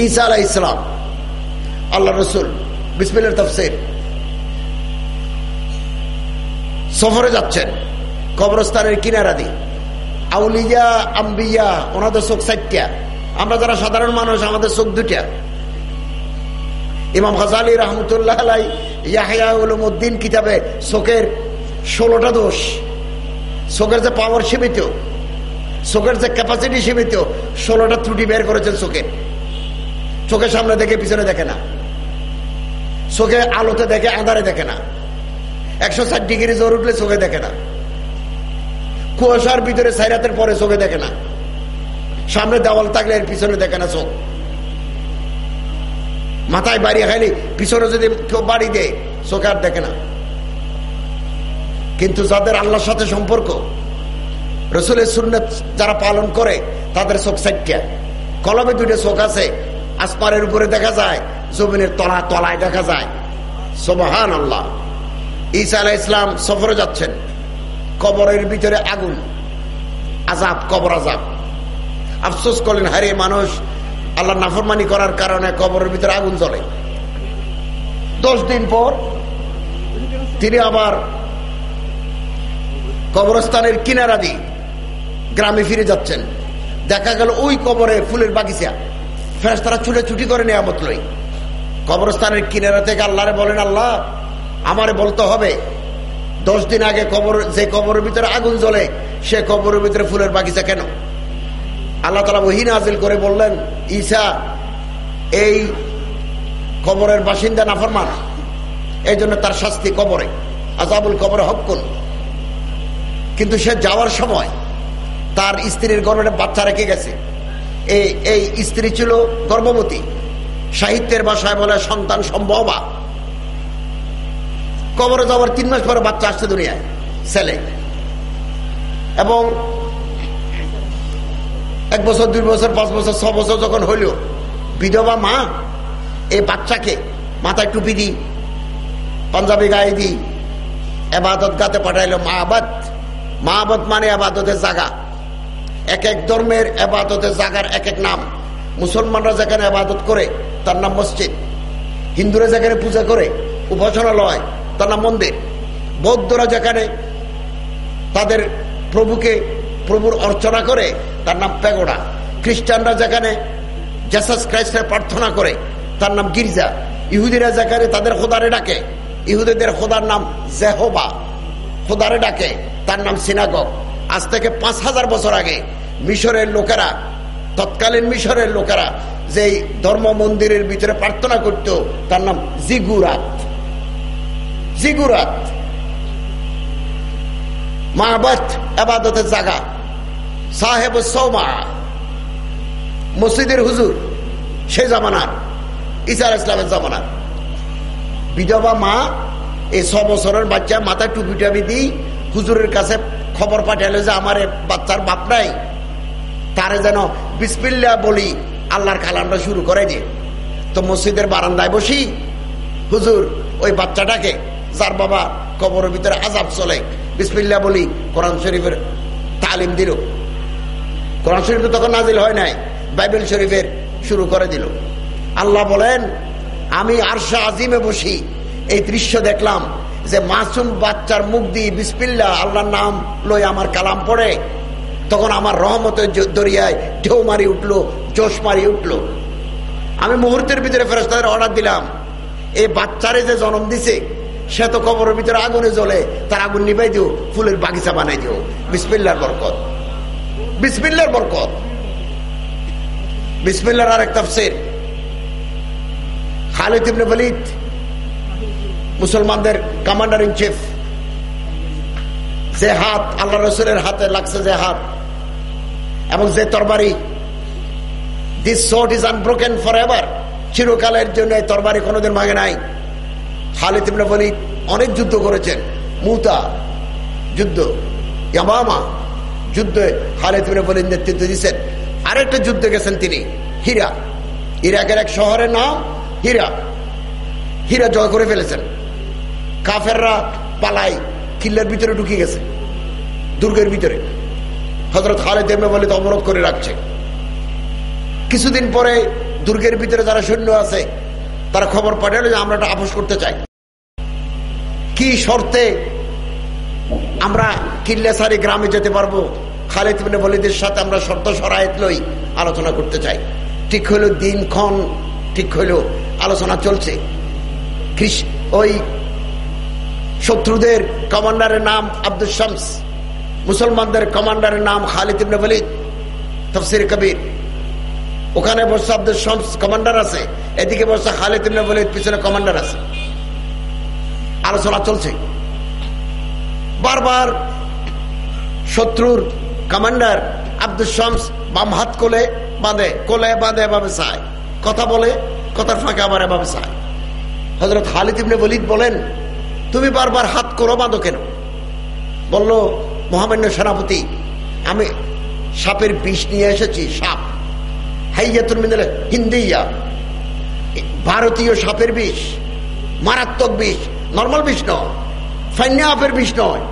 ঈসা আলাহ ইসলাম আল্লাহ রসুল বিসমিলের তফসির। সফরে যাচ্ছেন, কবরস্থানের কিনারাদি আউলিয়া, আম্বিয়া, ওনাদের চোখ চারটা। আমরা যারা সাধারণ মানুষ, আমাদের চোখ দুটা ইমাম হাজালি রহমতুল্লাহ আলাই ইয়াহিয়া উলুমুদ্দিন কিতাবে চোখের ষোলোটা দোষ। চোখের যে পাওয়ার সীমিত চোখের যে ক্যাপাসিটি সীমিত, ষোলোটা ত্রুটি বের করেছেন চোখের চোখের সামনে দেখে, পিছনে দেখে না। চোখে আলোতে দেখে, আধারে দেখে না। একশো ষাট ডিগ্রি জোর উঠলে চোখে দেখে না। কুয়াশার ভিতরে সাইরাতের পরে চোখে দেখে না। সামনে দেওয়াল থাকলে এর পিছনে দেখে না চোখ মাথায় বাড়ি খাইলে পিছনে যদি কেউ বাড়ি দেয়, চোখে আর দেখে না। কিন্তু যাদের আল্লাহর সাথে সম্পর্ক, রসুলের সুন্নত যারা পালন করে, তাদের চোখ সাইটটা কলমে দুইটা চোখ আছে আসপারের উপরে দেখা যায়, জমিনের তলা, তলায় দেখা যায়। সোবাহান আল্লাহ ঈসা আলাহ ইসলাম সফরে যাচ্ছেন। কবরের ভিতরে আগুন। আজাব কবর আজাব আফসোস করলেন হারিয়ে মানুষ আল্লাহ নাফরমানি করার কারণে কবরের ভিতরে আগুন জ্বলে। দশ দিন পর তিনি আবার কবরস্থানের কিনারা কিনারাদি গ্রামে ফিরে যাচ্ছেন। দেখা গেল ওই কবরে ফুলের বাগিচা। ফেরেস তারা ছুটে ছুটি করে নিয়ামত লই। কবরস্থানের কিনারা থেকে আল্লাহরে বলেন, আল্লাহ, আমারে বলতে হবে, দশ দিন আগে কবর যে কবরের ভিতরে আগুন জ্বলে, সে কবরের ভিতরে ফুলের বাগিচা কেন? আল্লাহ তালা ওহিন হাজিল করে বললেন ঈশা এই কবরের বাসিন্দা নাফরমান এই জন্য তার শাস্তি কবরে আজাবুল কবরে হকুন কিন্তু সে যাওয়ার সময় তার স্ত্রীর গর্ভে বাচ্চা রেখে গেছে। এই এই স্ত্রী ছিল গর্ভবতী, সাহিত্যের ভাষায় বলে সন্তান সম্ভবা। কবরে যাওয়ার তিন মাস পরে বাচ্চা আসছে দুনিয়ায়, ছেলে। এবং এক বছর, দুই বছর, পাঁচ বছর, ছ বছর যখন হইল, বিধবা মা, এই বাচ্চাকে মাথায় টুপি দি পাঞ্জাবি গায়ে দি এবাদত গাতে পাঠাইলো মা আবাদ মা আবাদ মানে আবাদতের জায়গা এক এক ধর্মের আবাদতের জায়গার এক এক নাম। মুসলমানরা যেখানে আবাদত করে, তার নাম মসজিদ। হিন্দুরা যেখানে পূজা করে, উপাসনালয়, তার নাম মন্দির। বৌদ্ধরা যেখানে তাদের প্রভুকে প্রভুর অর্চনা করে, তার নাম পেগোড়া। খ্রিস্টানরা যেখানে জেসাস ক্রাইস্টের প্রার্থনা করে, তার নাম গির্জা। ইহুদিরা যেখানে তাদের খোদারে ডাকে, ইহুদিদের খোদার নাম জেহবা। খোদারে ডাকে, তার নাম সিনাগক আজ থেকে পাঁচ হাজার বছর আগে মিশরের লোকেরা, তৎকালীন মিশরের লোকেরা যে ধর্ম মন্দিরের ভিতরে প্রার্থনা করত, তার নাম জিগুরাত। জিগুরাত। মাহবাত আবাদতের জায়গা। সাহেব সৌমা, মসজিদের হুজুর, সে জামানার ইসার ইসলামের জামানার। বিধবা মা, এই ছ বছরের বাচ্চা মাথায় টুপি টাপি দিই, হুজুরের কাছে খবর পাঠাইলো যে আমার বাচ্চার বাপ নাই। তারে যেন বিসপিল্লা বলি, আল্লাহর কালামটা শুরু করে দিয়ে তো মসজিদের বারান্দায় বসি, হুজুর ওই বাচ্চাটাকে, যার বাবা কবরের ভিতরে আজাব চলে বিসপিল্লা বলি কোরআন শরীফের তালিম দিল। কোরআন শরীফ তো তখন নাজিল হয় নাই, বাইবেল শরীফের শুরু করে দিল। আল্লাহ বলেন, আমি আরশা আজিমে বসি, এই দৃশ্য দেখলাম যে মাসুম বাচ্চার মুখ দিয়ে বিসপিল্লা আল্লাহর নাম লই আমার কালাম পড়ে। তখন আমার রহমতের দরিয়ায় ঢেউ মারি উঠল, জোশ মারি উঠল। আমি মুহূর্তের ভিতরে ফেরস্তাদের অর্ডার দিলাম এই বাচ্চারে যে জন্ম দিছে, সে তো কবরের ভিতরে আগুনে জ্বলে, তার আগুন নিবাই দিও, ফুলের বাগিচা বানাই দিও। বিসমিল্লার বরকত। বিসমিল্লার বরকত। বিসমিল্লার আরেক তফসির। খালিদ ইবনে বলিদ মুসলমানদের কমান্ডার ইন চিফ যে হাত আল্লাহ রসুলের হাতে লাগছে, যে হাত। এবং যে তরবারি। This sword is unbroken forever চিরকালের জন্য এই তরবারি কোনোদিন ভাঙে নাই। খালিদ ইবনে বলিদ অনেক যুদ্ধ করেছেন। মুতা, যুদ্ধ। ইয়ামামা যুদ্ধে খালিদ ইবনে বলিদ নেতৃত্ব দিয়েছেন। আরেকটা যুদ্ধে গেছেন তিনি, হীরা। ইরাকের এক শহরের নাম হীরা। হীরা জয় করে ফেলেছেন। কাফেররা পালাই কিল্লার ভিতরে ঢুকে গেছে, দুর্গের ভিতরে। হজরত খালেদ এমে বলে অবরোধ করে রাখছে। কিছুদিন পরে দুর্গের ভিতরে যারা সৈন্য আছে, তারা খবর পাঠালো যে, আমরা এটা আপোষ করতে চাই। কি শর্তে আমরা কিল্লাসারি গ্রামে যেতে পারব। খালেদ বিন বলিদের সাথে আমরা শর্ত সরায়ত লই আলোচনা করতে চাই। ঠিক হইল দিনক্ষণ ঠিক হইল আলোচনা চলছে। ওই শত্রুদের কমান্ডারের নাম আব্দুল শামস, মুসলমানদের কমান্ডারের নাম খালিদ ইবনে বলিদ তফসির কবির। ওখানে বসে আব্দুল শামস, কমান্ডার আছে। এদিকে বসে খালিদ ইবনে বলিদ পিছনে কমান্ডার আছে। আলোচনা চলছে। বারবার শত্রুর কমান্ডার আব্দুল শামস বাম হাত কোলে বাঁধে কোলে বাঁধে এভাবে চায়। কথা বলে, কথার ফাঁকে আবার এভাবে চায়। হজরত খালিদ ইবনে বলিদ বলেন, তুমি বারবার হাত করো বাঁধো কেন? বলল, মহামান্য সেনাপতি, আমি সাপের বিষ নিয়ে এসেছি, সাপ। হাইয়াতুর মিনালে হিন্দিয়া। ভারতীয় সাপের বিষ, মারাত্মক বিষ, নর্মাল বিষ নয়। ফাইন্যা আপের বিষ নয়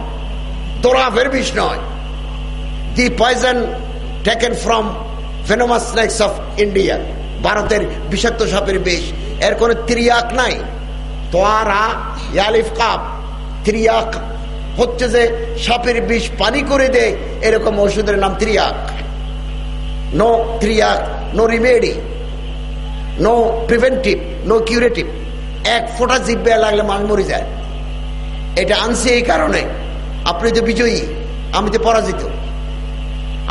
তোরাফের বিষ নয়। The poison taken from venomous snakes of India ভারতের বিষাক্ত সাপের বিষ। এর কোন ত্রিয়াক নাই। তোয়ারা, ইয়ালিফ কাপ, ত্রিয়াক হচ্ছে যে সাপের বিষ পানি করে দেয়, এরকম ওষুধের নাম ত্রিয়াক। No ত্রিয়াক no remedy no preventive no curative এক ফোটা জিব্বে লাগলে মানুষ মরে যায়। এটা আনছে এই কারণে। আপনি তো বিজয়ী, আমি তো পরাজিত।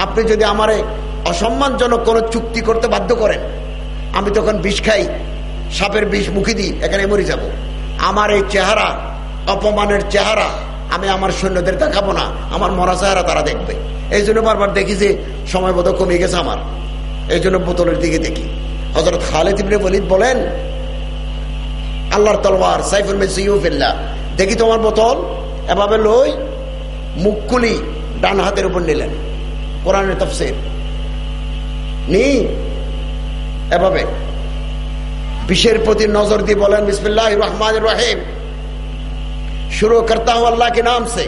আপনি যদি আমারে অসম্মানজনক কোনো চুক্তি করতে বাধ্য করেন, আমি তখন বিষ খাই, সাপের বিষ মুখে দিই, এখানে মরে যাব। আমার এই চেহারা, অপমানের চেহারা, আমি আমার সৈন্যদের দেখাবো না, আমার মরা চেহারা তারা দেখবে। এই জন্য বারবার দেখি যে সময় বোধ কমে গেছে আমার। এই জন্য বোতলের দিকে দেখি। হজরত খালেদ ইবনে বলিদ বলেন, আল্লাহর তলবার সাইফুল মেসিউফিল্লা দেখি তোমার বোতল এভাবে লই মুখকুলি ডান হাতের উপর নিলেন কোরআনের তফসির নি এভাবে বিষের প্রতি নজর দিয়ে বলেন বিসমিল্লাহ রহমান রহিম शुरू करता हूं अल्लाह के नाम से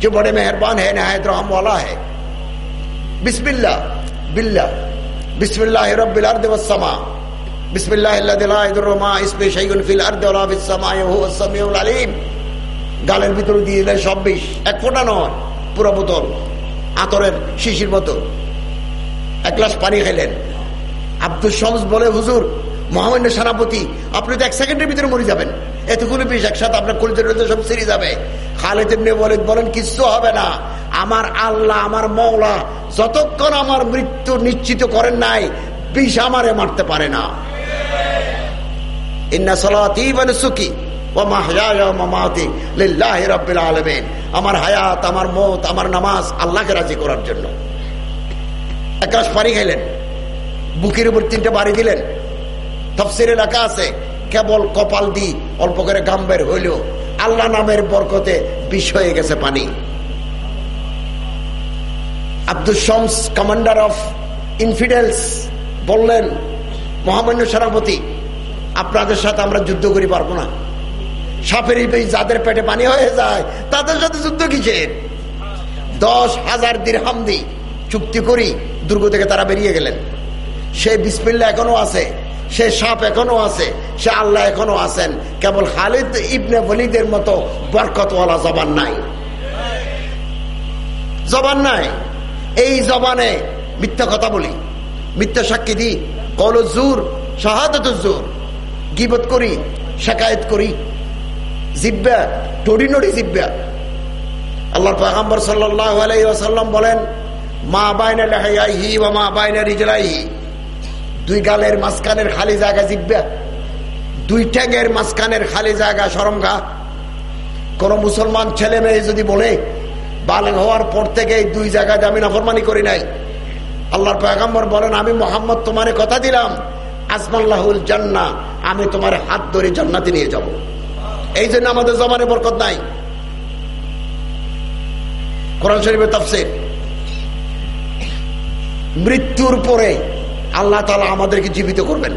जो बड़े मेहरबान है नहायत रहम वाला है बिस्मिल्ला बिल्ला बिस्मिल्लाह रब्बिल अर्द वस्समा بسم الله الذي لا يضر مع اسمه شيء في الارض ولا في السماء وهو السميع العليم গালের ভিতর দিয়ে দিলে সব বিষ, এক ফোঁটা নয়, পুরো বোতল, আতরের শিশির মতো। এক গ্লাস পানি খেলেন আব্দুল শমস বলে, হুজুর, মহামান্য সেনাপতি, আপনি তো এক সেকেন্ডের ভিতরে মরে যাবেন। এতগুলো বিষ একসাথে আপনার কলিজার সব সেরে যাবে। খালেদ এমনি বলেন বলেন, কিচ্ছু হবে না। আমার আল্লাহ, আমার মৌলা যতক্ষণ আমার মৃত্যু নিশ্চিত করেন নাই, বিষ আমারে মারতে পারে না। ইন্না মানে সুখী আমার হায়াত, আমার মত, আমার নামাজ আল্লাহকে রাজি করার জন্য। এক গ্লাস পানি খাইলেন। বুকের উপর তিনটে বাড়ি দিলেন। তফসির এলাকা আছে, কেবল কপাল দি অল্প করে গাম বের হইল। আল্লাহ নামের বরকতে বিষ হয়ে গেছে পানি। Abdul Shams, commander of infidels বললেন, মহামান্য সেনাপতি আপনাদের সাথে আমরা যুদ্ধ করি, পারব না। সাপের যাদের পেটে পানি হয়ে যায়, তাদের সাথে যুদ্ধ কিসের? দশ হাজার দিরহাম দি চুক্তি করি, দুর্গ থেকে তারা বেরিয়ে গেলেন। সে বিসমিল্লা এখনও আছে, সে সাপ এখনও আছে, সে আল্লাহ এখনও আছেন। কেবল খালিদ ইবনে বলিদের মতো বরকতওয়ালা জবান নাই। জবান নাই। এই জবানে মিথ্যা কথা বলি। মিথ্যা সাক্ষী দিই। কল জোর শাহাদত জোর গিবত করি শেখায়ত করি। জিব্বা টড়ি নড়ি জিব্বা। আল্লাহর পাগাম্বর সাল্লাম বলেন, মা বাইনা লেহাইহি বা মা বাইনা রিজলাইহি। দুই গালের মাঝখানের খালি জায়গা জিব্বা, দুই ট্যাগের মাঝখানের খালি জায়গা সরমগা। কোন মুসলমান ছেলে মেয়ে যদি বলে, বালেগ হওয়ার পর থেকে দুই জায়গায় আমি নফরমানি করি নাই। আল্লাহর পয়গম্বর বলেন, আমি মোহাম্মদ তোমার কথা দিলাম। আসমাল্লাহুল জান্না, আমি তোমার হাত ধরে জান্নাতে নিয়ে যাব। এই জন্য আমাদের জমানে বরকত নাই। কোরআন শরীফের তফসির। মৃত্যুর পরে আল্লাহ তালা আমাদেরকে জীবিত করবেন।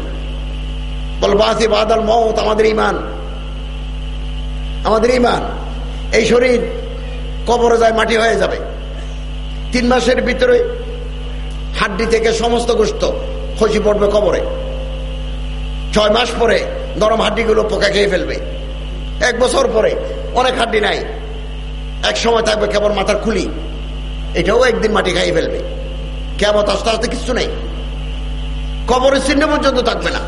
বলবাসি বাদাল মত আমাদের ইমান আমাদের ইমান এই শরীর কবরে যায়, মাটি হয়ে যাবে। তিন মাসের ভিতরে হাড্ডি থেকে সমস্ত গোস্ত খসি পড়বে কবরে। ছয় মাস পরে নরম হাড্ডিগুলো পোকা খেয়ে ফেলবে। এক বছর পরে অনেক হাড্ডি নাই। এক সময় থাকবে কেবল মাথার খুলি। এটাও একদিন মাটি খাইয়ে ফেলবে। কেমন আস্তে আস্তে কিছু নেই। কবরের চিহ্ন পর্যন্ত থাকবে না।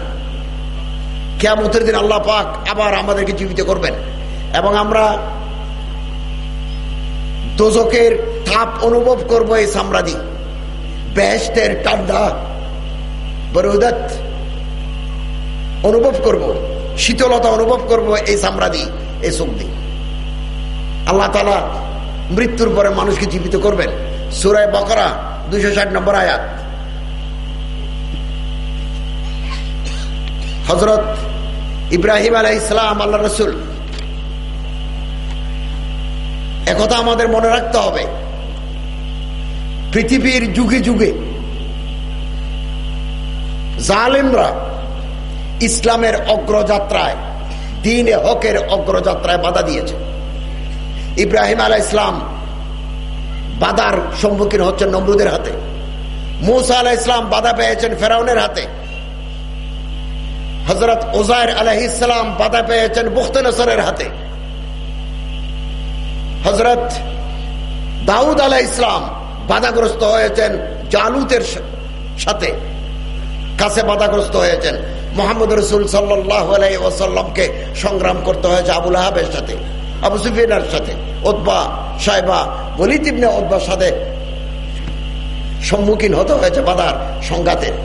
কেমতের দিন আল্লাহ পাক আবার আমাদেরকে জীবিত করবেন। এবং আমরা দোজকের তাপ অনুভব করব এই সাম্রাদি বেহেস্তের ঠান্ডা বরুদাত অনুভব করব, শীতলতা অনুভব করব, এই সাম্রাদি এই শক্তি। আল্লাহ তালা মৃত্যুর পরে মানুষকে জীবিত করবেন। সুরায় বকরা, দুইশো ষাট নম্বর আয়াত। হজরত ইব্রাহিম আলাহ ইসলাম আল্লাহ রসুল। একথা আমাদের মনে রাখতে হবে। পৃথিবীর যুগে যুগে জালেমরা ইসলামের অগ্রযাত্রায়, দিন হকের অগ্রযাত্রায় বাধা দিয়েছে। ইব্রাহিম আলাহ ইসলাম বাধার সম্মুখীন হচ্ছেন নমরুদের হাতে। মুসা আলাহ ইসলাম বাধা পেয়েছেন ফেরাউনের হাতে। হজরত ওজায়ের আলহ ইসলাম বাধা পেয়েছেন বুখতনসরের হাতে। হজরত দাউদ আলাহ ইসলাম বাধাগ্রস্ত হয়েছেন জালুতের সাথে। কাছে বাধাগ্রস্ত হয়েছেন। মোহাম্মদ রসুল সাল্লাহ আলাই ওসাল্লামকে সংগ্রাম করতে হয়েছে আবুল আহাবের সাথে, আবু সুফিয়ানের সাথে ওদবা সাহেবা বলিদ ইবনে ওদবার সাথে সম্মুখীন হতে হয়েছে বাধার সংঘাতের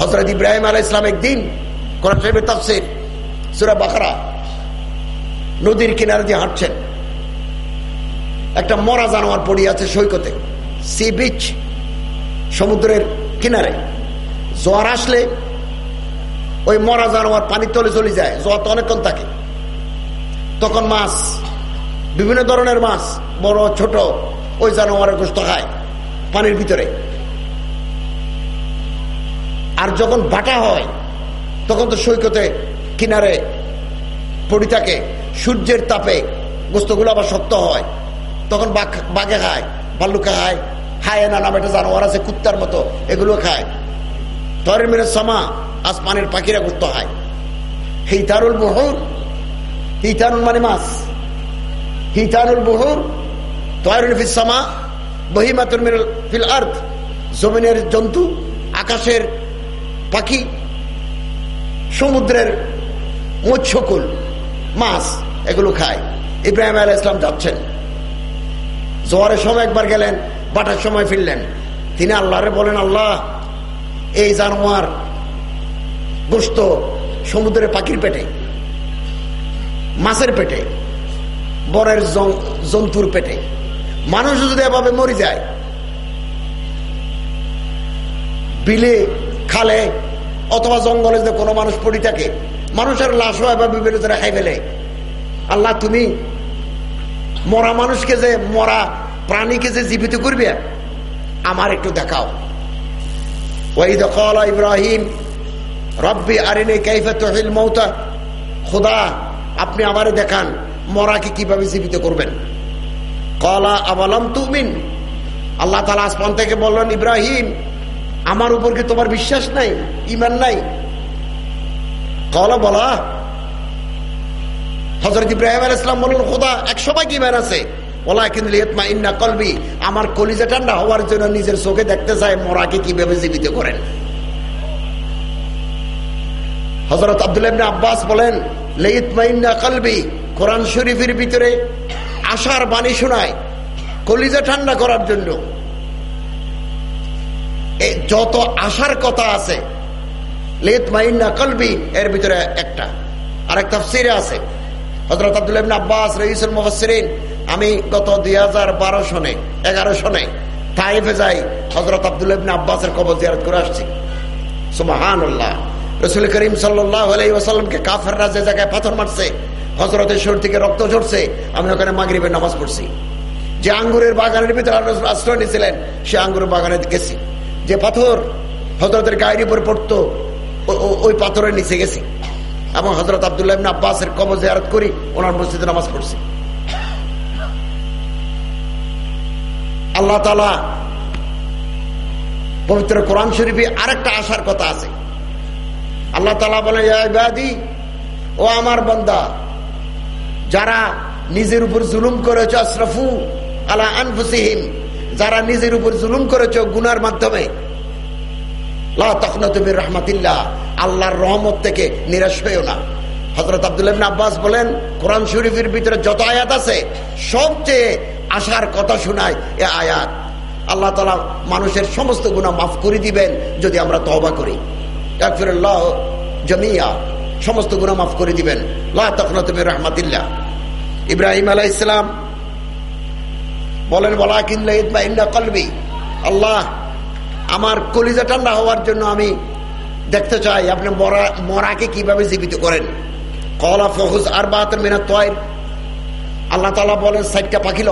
হজরত ইব্রাহিম আলাহ ইসলাম একদিন কোরআন সাহেবের তাফসির, সুরা নদীর কিনারে দিয়ে হাঁটছেন। একটা মরা জানোয়ার পড়িয়ে আছে সৈকতে, সি বিচ সমুদ্রের কিনারে। জোয়ার আসলে ওই মরা জানোয়ার পানির তলে চলে যায়, জোয়ার তো অনেকক্ষণ থাকে। তখন মাছ, বিভিন্ন ধরনের মাছ, বড়, ছোট, ওই জানোয়ারের গোস্ত খায় পানির ভিতরে। আর যখন বাটা হয়, তখন তো সৈকতে কিনারে পড়ি থাকে, সূর্যের তাপে গোস্তগুলো আবার শক্ত হয়। তখন বাঘে খায় ভাল্লুকে খায় খায় না নাম একটা জানোয়ার আছে, কুত্তার মতো, এগুলো খায়। তরের মেরে সমা আসমানের পাখিরা গোস্ত খায় হিতারুল বহুর হিতানুল মানে মাছ। হিতানুল বহুর তয়রুল ফিস বহিমাতুল ফিল আর্থ জমিনের জন্তু, আকাশের পাখি, সমুদ্রের মৎস্যকুল, মাছ, এগুলো খায়। ইব্রাহিম আল ইসলাম যাচ্ছেন। জোয়ারের সময় একবার গেলেন, বাটার সময় ফিরলেন। তিনি আল্লাহরে বলেন, আল্লাহ, এই জানোয়ার গোস্ত সমুদ্রের পাখির পেটে, মাছের পেটে, বরের জন্তুর পেটে। মানুষ যদি এভাবে মরে যায়, বিলে, খালে অথবা জঙ্গলে যদি কোনো মানুষ পড়ি থাকে, মানুষের লাশও এবার বিভিন্ন খাই ফেলে। আল্লাহ, তুমি মরা মানুষকে যে মরা প্রাণীকে যে জীবিত করবে, আমার একটু দেখাও। ওই দখল ইব্রাহিম রব্বি আরিনে কাইফে তহিল মৌতা। খোদা, আপনি আমারে দেখান, মরাকে কীভাবে জীবিত করবেন? কলা আবালাম তুমিন। আল্লাহ তালা আসমান থেকে বললেন, ইব্রাহিম, আমার উপর কি তোমার বিশ্বাস নাই ইমান নাই? কলা বলা হজরত ইব্রাহিম আল ইসলাম বললেন, খোদা একশো ভাগ ইমান আছে? ওলা কিন্তু ইন্না কলবি, আমার কলিজা ঠান্ডা হওয়ার জন্য নিজের চোখে দেখতে চায় মরাকে কীভাবে জীবিত করেন? হজরত আব্দুল আব্বাস বলেন লেইতমাইন্না কলবি। কোরআন শরীফের ভিতরে আশার বাণী শোনায়, কলিজা ঠান্ডা করার জন্য। যত আশার কথা আছে লেতমাইন্না কলবি, এর ভিতরে একটা। আরেক আছে হজরত আব্দুল আব্বাস রহিসুল মুফসরিন আমি গত দুই হাজার বারো সনে, এগারো সনে তাইফে যাই হজরত আব্দুল আব্বাসের কবর জিয়ারত করে আসছি। সুমাহান রসুল করিম সাল্লামকে কাফেররা যে জায়গায় পাথর মারছে হজরতের শরীর থেকে রক্ত ঝরছে, আমি ওখানে মাগরীবের নামাজ পড়ছি। যে আঙ্গুরের বাগানের ভিতরে আশ্রয় নিয়েছিলেন, সে আঙ্গুরের বাগানে গেছি। যে পাথর হজরতের গায়ের উপরে পড়তো ওই পাথরের নিচে গেছি। এবং হজরত আবদুল্লাহ আব্বাসের কবর জিয়ারত করি, ওনার মসজিদে নামাজ পড়ছি। আল্লাহ তালা পবিত্র কোরআন শরীফে আরেকটা আসার কথা আছে। আল্লাহ তালা বলে ও আমার বন্দা, যারা নিজের উপর জুলুম করেছ, আশরফু আলা আনফুসিহিম, যারা নিজের উপর জুলুম করেছ গুনার মাধ্যমে রহমাতিল্লাহ আল্লাহর রহমত থেকে নিরাশ হয়েও না। হজরত আব্দুল আব্বাস বলেন, কোরআন শরীফের ভিতরে যত আয়াত আছে, সবচেয়ে আসার কথা শোনায় এ আয়াত। আল্লাহ তালা মানুষের সমস্ত গুণা মাফ করে দিবেন যদি আমরা তহবা করি। জমিয়া, সমস্ত গুণা মাফ করে দিবেন। রহমাতিল্লাহ। ইব্রাহিম আলাহ ইসলাম বলেন বলা কিনলা কলবি। আল্লাহ, আমার কলিজা ঠান্ডা হওয়ার জন্য আমি দেখতে চাই, আপনি মরা, মরাকে কীভাবে জীবিত করেন? কলা ফহুজ আর মিনাত তয়ের আল্লাহ তালা বলেন, সাইটটা পাখিল।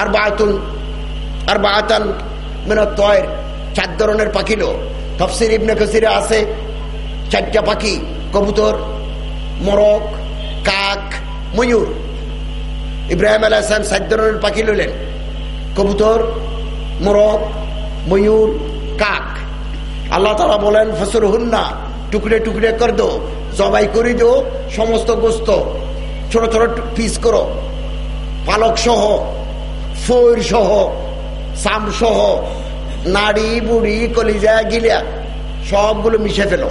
আর বাহাতুন আর বাহাতান মিনাত তয়ের চার ধরনের পাখিল। তফসির ইবনে কসিরে আছে চারটা পাখি, কবুতর মরক কাক, ময়ূর। ইব্রাহিম আলাহ সাহেব সাত ধরনের পাখি লইলেন। কবুতর মরক ময়ূর, কাক। আল্লাহ তালা বলেন ফসর হুন্না টুকরে টুকরে কর দো, জবাই করে দো, সমস্ত গোস্ত, ছোট ছোট পিস করো। পালক সহ ফৈর সহ, সাম সহ নাড়ি, বুড়ি, কলিজা, গিলিয়া সবগুলো মিশে ফেল।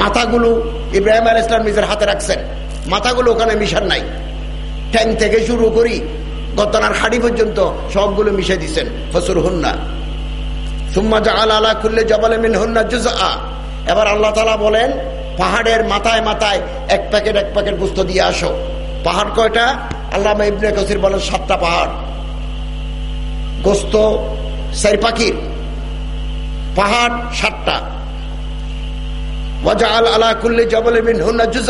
মাথাগুলো ইব্রাহিম আল ইসলাম নিজের হাতে রাখছেন। মাথাগুলো ওখানে মিশার নাই। ট্যাং থেকে শুরু করি গতনার হাড়ি পর্যন্ত সবগুলো মিশে দিচ্ছেন ফসুর হন্না। সুম্মা জাল আলা খুললে জবালে মিন হন্না জুজ এবার আল্লাহ তালা বলেন, পাহাড়ের মাথায় মাথায় এক প্যাকেট এক প্যাকেট গুস্ত দিয়ে আসো। পাহাড় কয়টা? আল্লাহ ইবনে কসির বলেন, সাতটা পাহাড়। গোস্ত সাই পাখির পাহাড় সাতটা। ওয়াজাল আলা কুল্লি জবল মিন হুন্না জুজ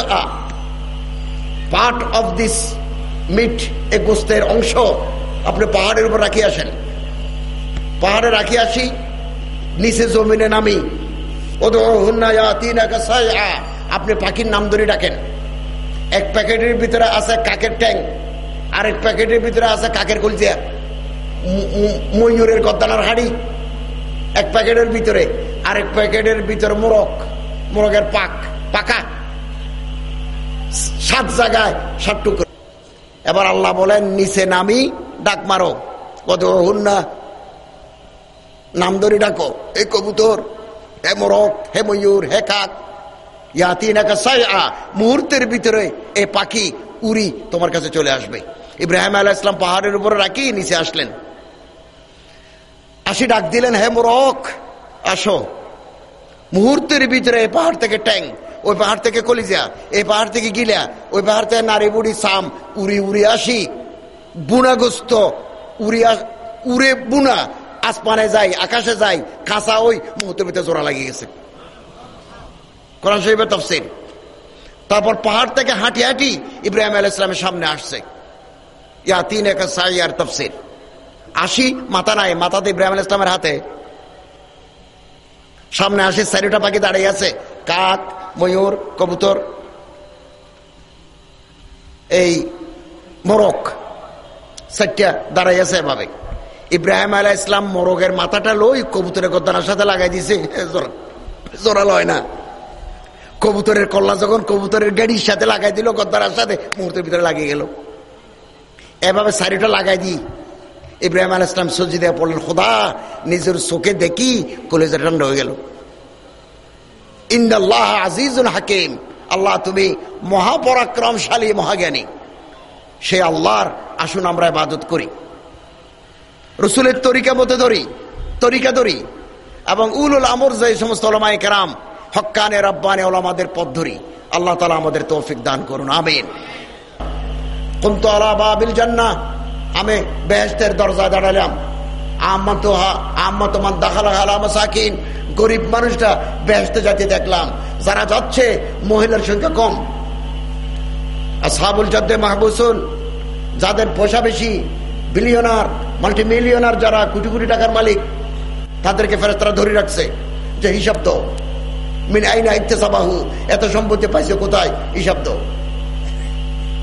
পার্ট অফ দিস মিট এ গোস্তের অংশ আপনি পাহাড়ের উপর রাখি আসেন। পাহাড়ে রাখি আসি, নিচে জমিনে নামি। আপনি পাখির নাম ধরে ডাকেন। এক প্যাকেটের ভিতরে আছে কাকের ট্যাং, আরেক প্যাকেটের ভিতরে আছে কাকের কলজিয়া। ময়ূরের গদ্দানার হাড়ি, এক প্যাকেটের ভিতরে, আরেক প্যাকেটের ভিতরে মোরগ, মোরগের পাক, পাকা। সাত জায়গায় সাত টুকরো। এবার আল্লাহ বলেন, নিচে নামি, ডাক মারো। কত হুন্না, নাম ধরে ডাকো এই কবুতর, হে মোরক হে ময়ূর, হে কাক মুহূর্তের ভিতরে এ পাখি, উড়ি তোমার কাছে চলে আসবে। ইব্রাহিম আলাহ ইসলাম পাহাড়ের উপরে রাখি নিচে আসলেন। আসি ডাক দিলেন, হে মোরক আসো। মুহূর্তের ভিতরে এই পাহাড় থেকে ট্যাং ওই পাহাড় থেকে কলিজা, এই পাহাড় থেকে গিলা, ওই পাহাড় থেকে নারী বুড়ি সাম, উড়ি উড়ি আসি বুনাগ্রস্ত উড়ি উড়ে বুনা, আসমানে যাই, আকাশে যাই কাঁচা ওই মুহূর্তের ভিতরে জোড়া লাগিয়ে গেছে। কোরআন শরীফের তফসির। তারপর পাহাড় থেকে হাঁটি হাঁটি ইব্রাহিম আল ইসলামের সামনে আসছে। ইয়া তিন একা সাই আর তফসির। আসি মাথা নাই মাথাতে ইব্রাহিম ইসলামের হাতে। সামনে আসে চারিটা পাখি দাঁড়িয়ে আছে। কাক, ময়ূর, কবুতর, এই মোরক চারটা দাঁড়াই আছে এভাবে। ইব্রাহিম আলাহ ইসলাম মোরগের মাথাটা লই কবুতরের গদ্দানার সাথে লাগাই দিছে। জোরা লয় না। কবুতরের কল্লা যখন কবুতরের গাড়ির সাথে লাগাই দিল গদ্দানার সাথে মুহূর্তের ভিতরে লাগিয়ে গেল। এভাবে শাড়িটা লাগাই দিই। ইব্রাহিম আল ইসলাম সজি দেওয়া পড়লেন, খোদা, নিজের চোখে দেখি কলেজের ঠান্ডা হয়ে গেল। ইন্দাল্লাহ আজিজুল হাকিম। আল্লাহ, তুমি মহাপরাক্রমশালী, মহাজ্ঞানী। সে আল্লাহর আসুন আমরা ইবাদত করি। রসুলের তরিকা মতে ধরি, তরিকা ধরি এবং উলুল আমর যে সমস্ত ওলামায় কেরাম হকানে রব্বানে ওলামাদের পথ ধরি। আল্লাহ তালা আমাদের তৌফিক দান করুন, আমিন। কুন্তু আলা বাবিল জান্না আমি বেহেস্তের দরজা দাঁড়ালাম। গরিব মানুষটা ব্যস্ত জাতি দেখলাম। যারা যাচ্ছে, মহিলার সংখ্যা কম। সাবুল যদ্দে মাহবুসুল, যাদের পয়সা বেশি, বিলিয়নার মাল্টি মিলিয়নার যারা কোটি কোটি টাকার মালিক, তাদেরকে ফেরত ফেরেস্তারা ধরে রাখছে। যে হিসাব তো। মিন আইনা ইত্তেসাবাহু, এত সম্পত্তি পাইছে কোথায়? হিসাব দো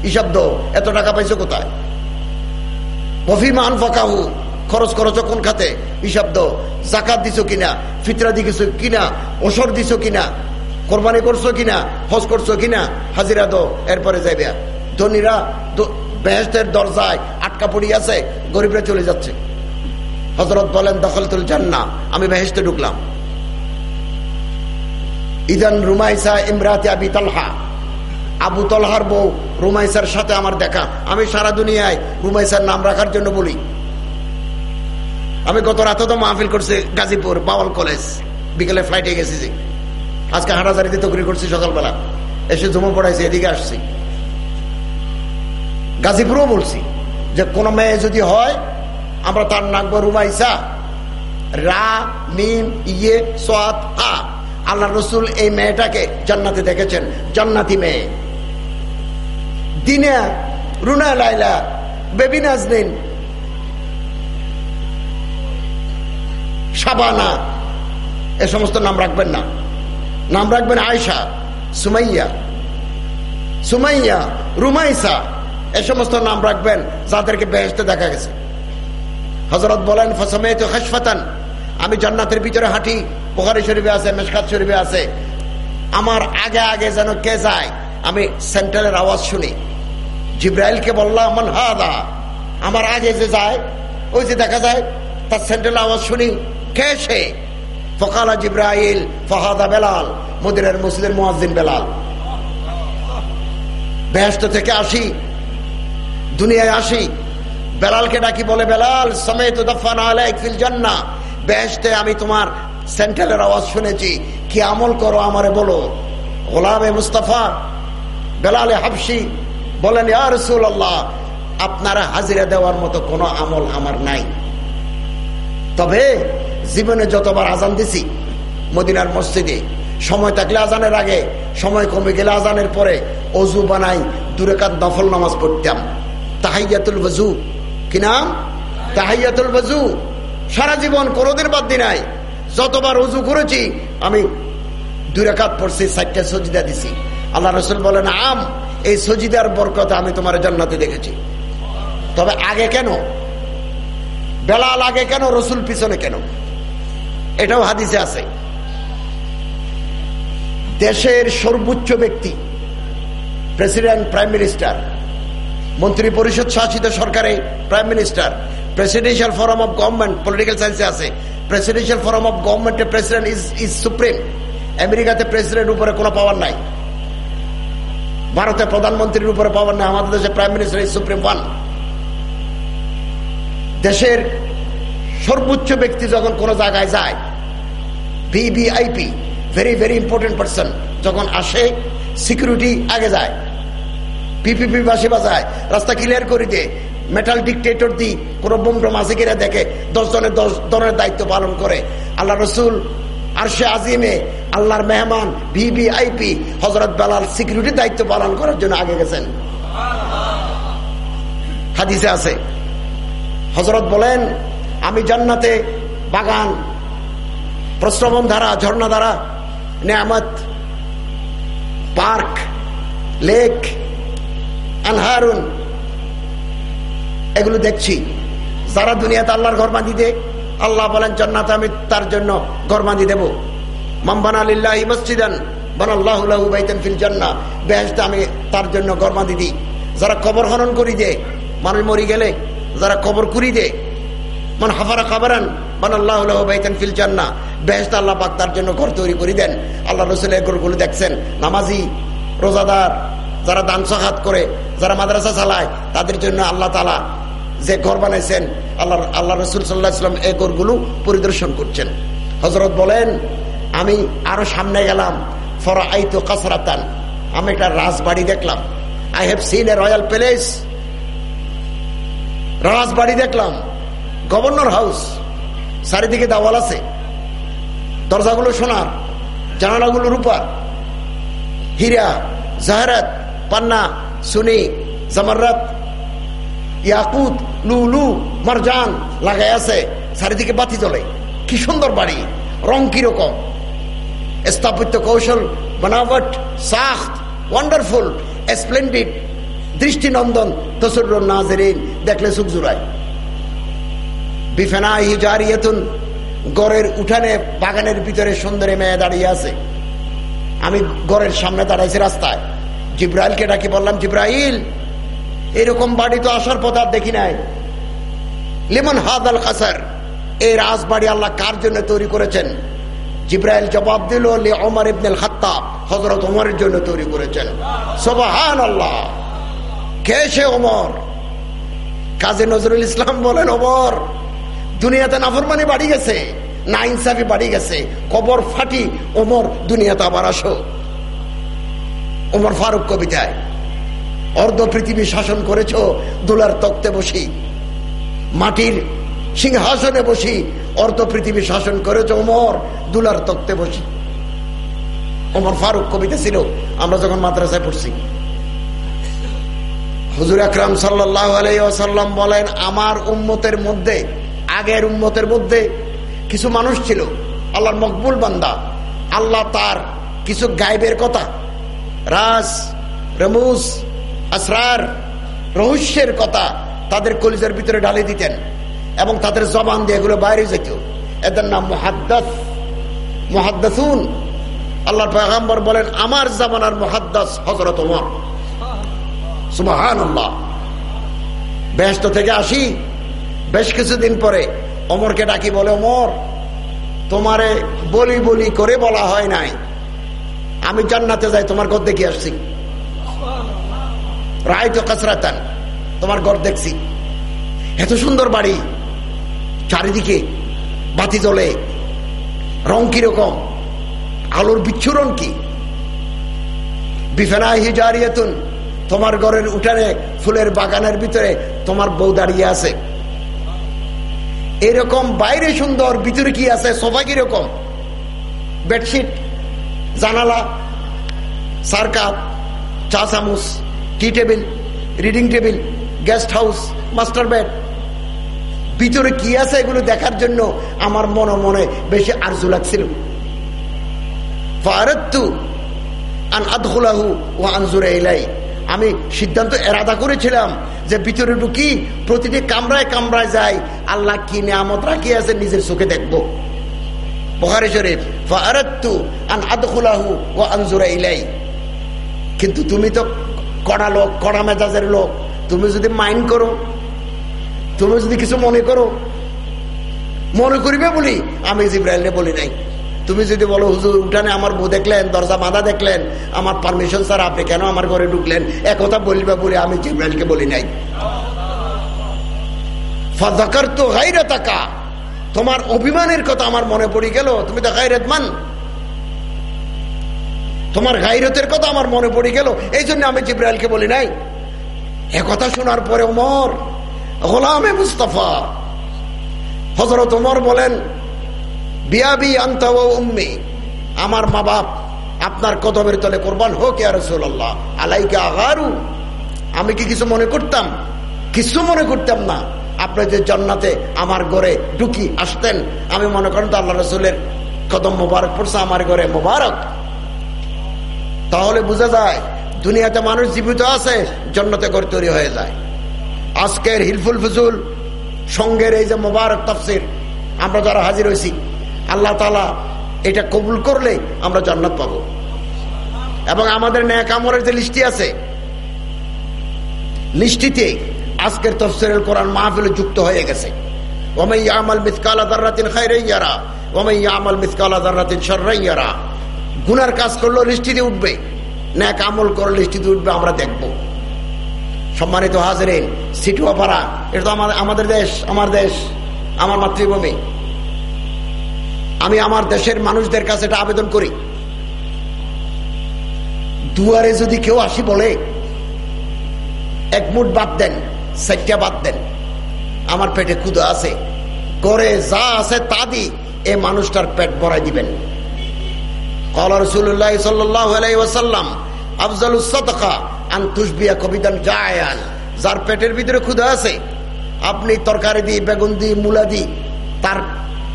হিসাব দো এত টাকা পাইছে কোথায়? বফিমান ফাঁকাহু খরচ করছ কোন খাতে। হিসাব দো জাকাত দিছ কিনা? ফিতরা দিছ কিনা? ওসর দিছ কিনা? কোরবানি করছ কিনা? হজ করছ কিনা? হাজিরা দো এরপরে যাইবে। ধনীরা বেহেস্তের দরজায় আটকা পড়ি আছে, গরিবরা চলে যাচ্ছে। হজরত বলেন দখল তুল না আমি বেহেস্তে ঢুকলাম। ইদান রুমাইসা ইমরাতে আবি তলহা আবু তলহার বউ রুমাইসার সাথে আমার দেখা। আমি সারা দুনিয়ায় রুমাইসার নাম রাখার জন্য বলি। আমি গত রাতে তো মাহফিল করছি গাজীপুর বাওয়াল কলেজ। বিকেলে ফ্লাইটে গেছি যে। আজকে হাটাজারিতে তকরি করছি সকালবেলা। এসে জমা পড়াইছি, এদিকে আসছি। গাজীপুরও বলছি যে, কোন মেয়ে যদি হয়, আমরা তার নাকবো রুমাইসা। রা, মিম ইয়ে সোয়াত আ আল্লাহ রসুল এই মেয়েটাকে জান্নাতে দেখেছেন। জান্নাতি মেয়ে। দিনে, রুনা লাইলা, বেবি নাজনিন সাবানা এ সমস্ত নাম রাখবেন না। নাম রাখবেন আয়সা সুমাইয়া সুমাইয়া, রুমাইসা, এ সমস্ত নাম রাখবেন যাদেরকে বেহেস্তে দেখা গেছে। হজরত বলেন ফসমেত আমি জান্নাতের ভিতরে হাঁটি, বোখারি শরীফে আছে, মেশকাত শরীফে আছে। আমার আগে আগে যেন কে যায়, আমি সেন্ট্রালের আওয়াজ শুনি। জিব্রাইলকে বললাম, মন হাদা? আমার আগে যে যায়, ওই যে দেখা যায়, তার সেন্ট্রাল আওয়াজ শুনি, কে সে? ফকালা জিব্রাইল, ফহাদা বেলাল মদিরের মসজিদের মোয়াজিন বেলাল। ব্যস্ত থেকে আসি, দুনিয়ায় আসি, বেলালকে ডাকি, বলে, বেলাল সমেত দফান আলাইফিল জান্না বেহেস্তে আমি তোমার সেন্ট্রালের আওয়াজ শুনেছি, কি আমল করো আমারে বলো। গোলামে মুস্তাফা, বেলালে হাফসি বলেন আপনারা হাজিরা দেওয়ার মতো কোনো আমল আমার নাই। তবে জীবনে যতবার আজান দিছি, মদিনার মসজিদে, সময় থাকলে আজানের আগে, সময় কমে গেলে আজানের পরে অজু বানাই দুরেকাত নফল নামাজ পড়তাম। তাহাইয়াতুল বজু কি নাম? তাহাইয়াতুল বজু সারা জীবন, কোনোদিন বাদ দি নাই। যতবার উজু করেছি, আমি দুই রেখাত পড়ছি চারটা সজিদা দিছি। আল্লাহ রসুল বলেন, আম এই সজিদার বরকত আমি তোমার জান্নাতে দেখেছি। তবে আগে কেন? বেলাল আগে কেন? রসুল পিছনে কেন? এটাও হাদিসে আছে। দেশের সর্বোচ্চ ব্যক্তি, প্রেসিডেন্ট, প্রাইম মিনিস্টার, মন্ত্রী পরিষদ শাসিত সরকারে prime minister, presidential forum of government, political সায়েন্সে আছে। প্রেসিডেন্সিয়াল ফোরাম অফ গভর্নমেন্টের প্রেসিডেন্ট ইজ ইজ সুপ্রিম। আমেরিকাতে প্রেসিডেন্ট উপরে কোনো পাওয়ার নাই। ভারতের প্রধানমন্ত্রীর উপরে পাওয়ার নাই, আমাদের দেশে প্রাইম মিনিস্টার সুপ্রিম ওয়ান দেশের সর্বোচ্চ ব্যক্তি যখন কোনো জায়গায় যায় VVIP very very important person যখন আসে সিকিউরিটি আগে যায় পিপিপি বাসে বাজায়, রাস্তা ক্লিয়ার করে দিয়ে মেটাল ডিকটেটর দি কোন বোম আছে কিনা দেখে দশ জনের দশ জনের দায়িত্ব পালন করে। আল্লাহ রসুল আর সে আজিমে আল্লাহর মেহমান, ভিভিআইপি হজরত বেলাল সিকিউরিটির দায়িত্ব পালন করার জন্য আগে গেছেন। হাদিসে আছে। হজরত বলেন, আমি জান্নাতে বাগান, প্রশ্রবণ ধারা, ঝর্ণা ধারা, নেয়ামত, পার্ক, লেক, আনহারুন, এগুলো দেখছি। যারা দুনিয়াতে আল্লাহর ঘর বাঁধি দে আল্লাহ বলেন, জন্নাতে আমি তার জন্য ঘর বাঁধি দেবো। আমি তার জন্য বাঁধি দিই যারা কবর হনন করি দে, মানুষ মরি গেলে, যারা কবর করি দে মানে হাফারা খাবারান আল্লাহ তার জন্য ঘর তৈরি করে দেন। আল্লাহ দেখছেন, নামাজি, রোজাদার, যারা দান সহাত করে, যারা মাদ্রাসা চালায়, তাদের জন্য আল্লাহ তালা যে ঘর বানাইছেন আল্লাহ আল্লাহ রসুল সাল্লাহ ইসলাম এই পরিদর্শন করছেন। হজরত বলেন আমি আরও সামনে গেলাম। ফর আই তো কাসরাতান। আমি একটা রাজবাড়ি দেখলাম। I have seen a royal palace রাজবাড়ি দেখলাম। Governor house. চারিদিকে দাওয়াল আছে। দরজাগুলো সোনার, জানালাগুলো রূপার। হীরা, জাহারাত, পান্না সুনি জামারাত, ইয়াকুত, লুলু, মারজান লাগাই আছে। চারিদিকে বাতি চলে কি সুন্দর বাড়ি। রং কীরকম স্থাপত্য কৌশল বানাবট, সাখত ওয়ান্ডারফুল স্প্লেন্ডিড দৃষ্টিনন্দন তসুর নাজরিন, দেখলে সুখ জুড়ায়। বিফেনাহি জারিয়াতুন, গড়ের উঠানে, বাগানের ভিতরে সুন্দরী মেয়ে দাঁড়িয়ে আছে। আমি গড়ের সামনে দাঁড়াইছি রাস্তায়। জিব্রাইলকে ডাকি, বললাম, জিব্রাইল, এরকম বাড়ি তো আসার পথ আর দেখি নাই। লিমন হাদ আল কাসার, এই রাজবাড়ি আল্লাহ কার জন্য তৈরি করেছেন? জিব্রাইল জবাব দিল ওমর ইবনুল খাত্তাব হজরত ওমরের জন্য তৈরি করেছেন। সোবাহান আল্লাহ কে সে ওমর কাজী নজরুল ইসলাম বলেন ওমর দুনিয়াতে নাফরমানি বাড়ি গেছে, না ইনসাফি বাড়ি গেছে, কবর ফাটি ওমর দুনিয়াতে আবার আসো। ওমর ফারুক কবিতায়, অর্ধ পৃথিবী শাসন করেছ, দোলার তক্তে বসি, মাটির সিংহাসনে বসি অর্ধ পৃথিবী শাসন করেছ ওমর, দুলার তক্তে বসি। ওমর ফারুক কবিতা ছিল, আমরা যখন মাদ্রাসায় পড়ছি। হুজুর আকরাম আলাইসাল্লাম বলেন, আমার উম্মতের মধ্যে, আগের উম্মতের মধ্যে কিছু মানুষ ছিল, আল্লাহর মকবুল বান্দা। আল্লাহ তার কিছু গাইবের কথা রাস রমুস আসরার, রহস্যের কথা তাদের কলিজের ভিতরে ঢালি দিতেন। এবং তাদের জবান দিয়ে এগুলো বাইরে যেত। এদের নাম মহাদ্দাস। মহাদ্দাসুন। আল্লাহ পেগাম্বর বলেন, আমার জামানার মহাদ্দাস হজরত ওমর। সুবাহান ব্যস্ত থেকে আসি, বেশ কিছুদিন পরে অমরকে ডাকি, বলে অমর তোমারে বলি বলি করে বলা হয় নাই। আমি জান্নাতে যাই, তোমার ঘর দেখে আসছি। রায় তো কাসরাতান, তোমার ঘর দেখছি। এত সুন্দর বাড়ি। চারিদিকে বাতি জ্বলে। রং কীরকম আলোর বিচ্ছুরণ কি? বিফেনাহি জারিয়াতুন তোমার ঘরের উঠানে, ফুলের বাগানের ভিতরে তোমার বউ দাঁড়িয়ে আছে। এরকম বাইরে সুন্দর, ভিতরে কি আছে? সোফা কীরকম বেডশিট, জানালা সারকাত চা চামচ, tea table, reading table, guest house, master bed ভিতরে কি আছে এগুলো দেখার জন্য আমার মনে মনে বেশি আরজু লাগছিল। আমি সিদ্ধান্ত এরাদা করেছিলাম যে ভিতরে ঢুকি প্রতিটি কামরায় কামরায় যাই, আল্লাহ কি নিয়ামত রাখি আছে নিজের চোখে দেখব। বহারে শরীফ আন আদখুলাহু ও আনজুরা ইলাই কিন্তু তুমি তো কড়া লোক, কড়া মেজাজের লোক, তুমি যদি মাইন্ড করো তুমি যদি কিছু মনে করো, মনে করিবে বলি, আমি জিব্রাইলে বলি নাই। তুমি যদি বলো, হুজুর, উঠানে আমার বউ দেখলেন, দরজা বাঁধা দেখলেন, আমার পারমিশন স্যার আপনি কেন আমার ঘরে ঢুকলেন? একথা বলবে বলে, আমি জিব্রাইলকে বলি নাই। তোমার অভিমানের কথা আমার মনে পড়ে গেল, তুমি তো গাইরত মান তোমার গাইরতের কথা আমার মনে পড়ে গেল এই জন্য আমি জিব্রাইলকে বলি নাই। একথা শোনার পরে ওমর গোলামে মুস্তফা। হজরত ওমর বলেন, বিয়াবি আন্ত উম্মি, আমার মা বাপ আপনার কদমের তলে কোরবান হোক ইয়ারসোল্লাহ আলাইকে আগারু। আমি কি কিছু মনে করতাম? কিছু মনে করতাম না। আপনি যে জন্নাতে আমার ঘরে ঢুকি আসতেন, আমি মনে করেন তো আল্লাহ রসুলের কদম মোবারক পড়ছে, আমার ঘরে মোবারক। তাহলে বোঝা যায়, দুনিয়াতে মানুষ জীবিত আছে, জন্নতে ঘর তৈরি হয়ে যায়। আজকের হিলফুল ফজুল সঙ্গের এই যে মোবারক তফসির, আমরা যারা হাজির হয়েছি, আল্লাহ তালা এটা কবুল করলে আমরা জান্নাত পাবো। এবং আমাদের ন্যায় কামরের যে লিস্টি আছে লিস্টিতে আজকের তফসিরের কোরআন মাহফিল যুক্ত হয়ে গেছে। ওমাই আমাল মিসকালা দার্রাতিন খাইরাইয়ারা ওমাই আমাল মিসকালা দার্রাতিন সর্রাইয়ারা গুনার কাজ করলেও লিস্টিতে উঠবে, ন্যাক আমল করলে লিস্টিতে উঠবে, আমরা দেখব। সম্মানিত হাজরেন সিটুয়াপাড়া এটা তো আমাদের দেশ, আমার দেশ, আমার মাতৃভূমি। আমি আমার দেশের মানুষদের কাছে এটা আবেদন করি। দুয়ারে যদি কেউ আসি বলে, এক মুঠ বাদ দেন, চারটা বাদ দেন, আমার পেটে ক্ষুদা আছে করে যা আছে তা দি এ মানুষটার পেট ভরাই দিবেন। কলা রসুল্লাহ সাল্লাম আফজাল আন তুসবিয়া কবিতান জায়ান যার পেটের ভিতরে ক্ষুদা আছে, আপনি তরকারি দিয়ে, বেগুন দিয়ে, মূলা দিয়ে, তার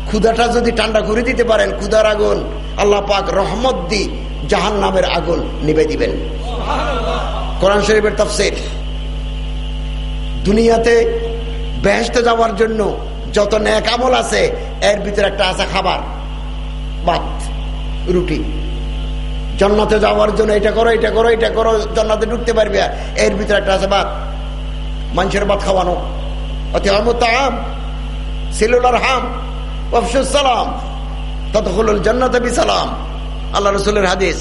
ক্ষুদাটা যদি ঠান্ডা করে দিতে পারেন, ক্ষুধার আগুন, আল্লাহ পাক রহমত দি জাহান নামের আগুন নিবে দিবেন। কোরআন শরীফের তফসির, দুনিয়াতে বেহেস্তে যাওয়ার জন্য যত ন্যাক আমল আছে, এর ভিতরে একটা আছে খাবার, ভাত, রুটি। জন্নাতে যাওয়ার জন্য এটা করো এটা করো এটা করো, জন্নাতে ঢুকতে পারবে। এর ভিতরে একটা আছে ভাত। মানুষের ভাত খাওয়ানো। অতি আম সিলুলার হাম সালাম ততক্ষণ জন্নাতে সালাম আল্লাহ রসুলের হাদিস।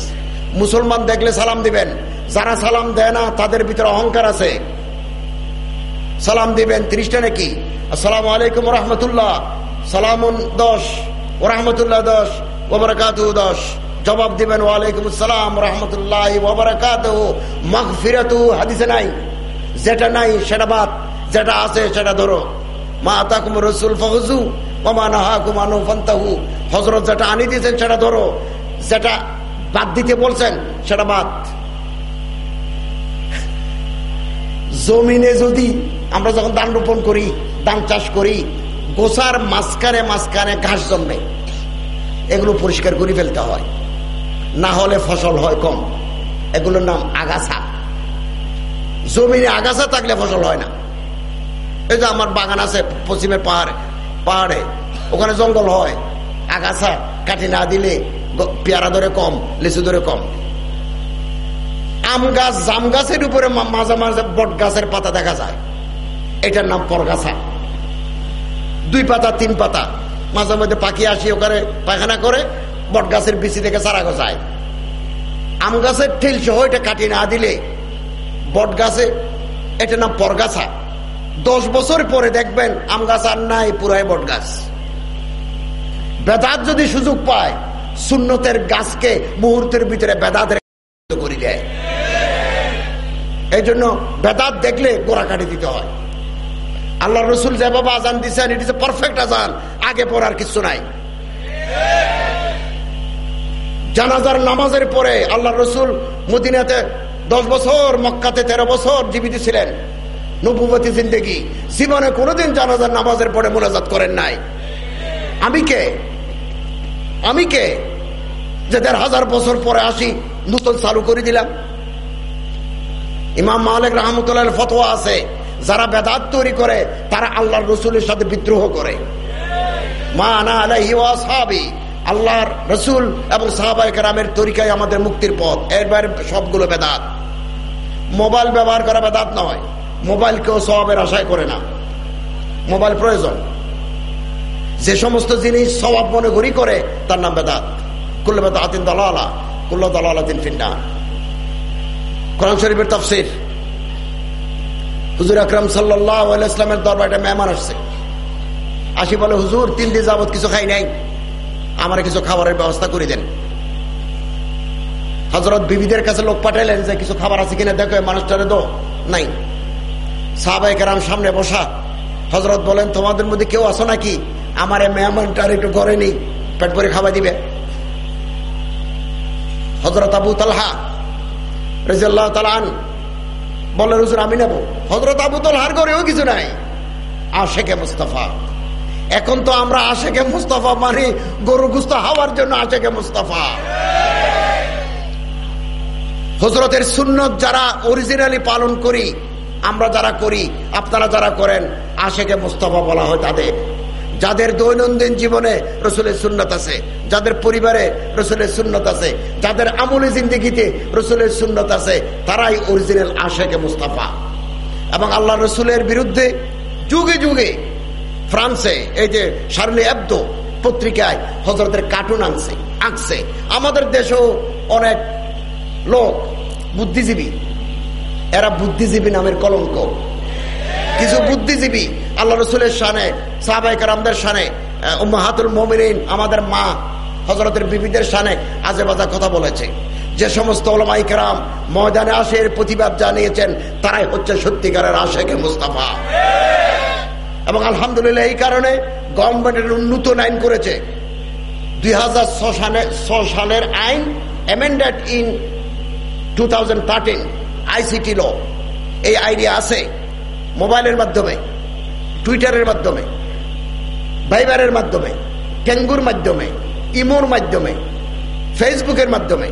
মুসলমান দেখলে সালাম দিবেন। যারা সালাম দেয় না, তাদের ভিতরে অহংকার আছে। সালাম দিবেন ত্রিশটা নাকি? আসসালাম আলাইকুম রহমতুল্লাহ। সালাম দশ ওরহমতুল্লাহ দশ ওবরাকাত দশ। জবাব দিবেন, ওয়ালাইকুম আসসালাম, রহমতুল্লাহ হাদিসে নাই। যেটা নাই, সেটা বাদ। যেটা আছে, সেটা ধরো। মা আতাকুম রসুল ফহজু হজরত যেটা আনি সেটা ধরো। বাদ দিতে বলছেন, সেটা বাদ। আমরা যখন ধান রোপণ করি, ধান চাষ করি, গোসার মাঝখানে মাঝখানে ঘাস জন্মে। এগুলো পরিষ্কার করে ফেলতে হয়। না হলে ফসল হয় কম। এগুলোর নাম আগাছা। জমিনে আগাছা থাকলে ফসল হয় না। এই যে আমার বাগান আছে পশ্চিমের পাহাড়ে পাহাড়ে, ওখানে জঙ্গল হয়। আগাছা কাটি না দিলে পেয়ারা ধরে কম, লিচু ধরে কম। আম গাছ, জাম গাছের উপরে মাঝে মাঝে বট গাছের পাতা দেখা যায়। এটার নাম পরগাছা। দুই পাতা, তিন পাতা। মাঝে মধ্যে পাখি আসি ওখানে পায়খানা করে বট গাছের বিচি থেকে চারা গজায়। আম গাছের ঠেল সহ এটা কাটি না দিলে বট গাছে এটার নাম পরগাছা। দশ বছর পরে দেখবেন আম গাছ আর নাই, পুরাই বট গাছ বেদাত যদি সুযোগ পায়, সুন্নতের গাছকে মুহূর্তের ভিতরে বেদাতের করে দেয়। এই জন্য বেদাত দেখলে গোড়া কাটি দিতে হয়। আল্লাহ রসুল যেভাবে আজান দিচ্ছেন ইট ইস এ পারফেক্ট আজান। আগে পড়ার কিছু নাই। জানাজার নামাজের পরে আল্লাহ রসুল মদিনাতে দশ বছর, মক্কাতে তেরো বছর জীবিত ছিলেন। নবুবতী জিন্দেগি। জীবনে কোনোদিন জানাজার নামাজের পরে মোনাজাত করেন নাই। আমি কে? আমি কে? যে দেড় হাজার বছর পরে আসি, নতুন চালু করে দিলাম। ইমাম মালিক রহমতুল্লাহ ফতোয়া আছে, যারা বেদাত তৈরি করে, তারা আল্লাহর রসুলের সাথে বিদ্রোহ করে। মা আনা আলাহি সাহাবি আল্লাহর রসুল এবং সাহাবাই কেরামের তরিকায় আমাদের মুক্তির পথ। এরবার সবগুলো বেদাত। মোবাইল ব্যবহার করা বেদাত নয়। মোবাইল কেউ স্বভাবের আশায় করে না। মোবাইল প্রয়োজন। যে সমস্ত জিনিস স্বভাব মনে ঘুরি করে, তার নাম বেদাত। কুল্ল বেদাতিন দলালা, কুল্ল দলালাতিন ফিন্ডা কোরআন শরীফের তফসির। হুজুর আকরম সাল্লামের দরবারটা মেহমান আসছে। আসি বলে, হুজুর তিন দিন যাবত কিছু খাই নাই। আমার কিছু খাবারের ব্যবস্থা করে দেন। হজরত বিবিদের কাছে লোক পাঠাইলেন যে, কিছু খাবার আছে কিনা? দেখো মানুষটারে দো নাই। সাহাবাই কেরাম সামনে বসা। হজরত বলেন, তোমাদের মধ্যে কেউ আসো নাকি? আমার মেহমানটার একটু ঘরে নেই। পেট ভরে খাবার দিবে। হজরত আবু তালহা রেজাল্লাহ তালান বলে হুজুর, আমি নেব। হজরত আবু তালহার ঘরেও কিছু নাই। আশেকে মুস্তফা। এখন তো আমরা আশেকে মুস্তফা মানি, গরু গুস্ত হওয়ার জন্য আশেকে মুস্তফা। হজরতের সুন্নত যারা অরিজিনালি পালন করি, আমরা যারা করি, আপনারা যারা করেন, আশেকে মুস্তফা বলা হয় তাদের। যাদের দৈনন্দিন জীবনে রসুলের সুন্নত আছে, যাদের পরিবারে রসুলের সুন্নত আছে, যাদের আমলি জিন্দিগিতে রসুলের সুন্নত আছে, তারাই অরিজিনাল আশেকে মুস্তাফা। এবং আল্লাহ রসুলের বিরুদ্ধে যুগে যুগে ফ্রান্সে, এই যে শার্লি অ্যাবদো পত্রিকায় হজরতের কার্টুন আনছে, আঁকছে। আমাদের দেশেও অনেক লোক বুদ্ধিজীবী, এরা বুদ্ধিজীবী নামের কলঙ্ক। কিছু বুদ্ধিজীবী, আল্লাহ রসুলের সানে কারামদের সানে মাহাতুল মমিন আমাদের মা হজরতের বিবিদের সানে আজে বাজা কথা বলেছে। যে সমস্ত ওলামাই কেরাম ময়দানে আসে, এর প্রতিবাদ জানিয়েছেন, তারাই হচ্ছে সত্যিকারের আশেকে মুস্তাফা। এবং আলহামদুলিল্লাহ এই কারণে গভর্নমেন্টের নতুন আইন করেছে। দুই হাজার সালের আইন amended in two thousand thirteen ICT law এই আইডিয়া আছে মোবাইলের মাধ্যমে টুইটারের মাধ্যমে ভাইবারের মাধ্যমে ডেঙ্গুর মাধ্যমে ইমোর মাধ্যমে ফেসবুকের মাধ্যমে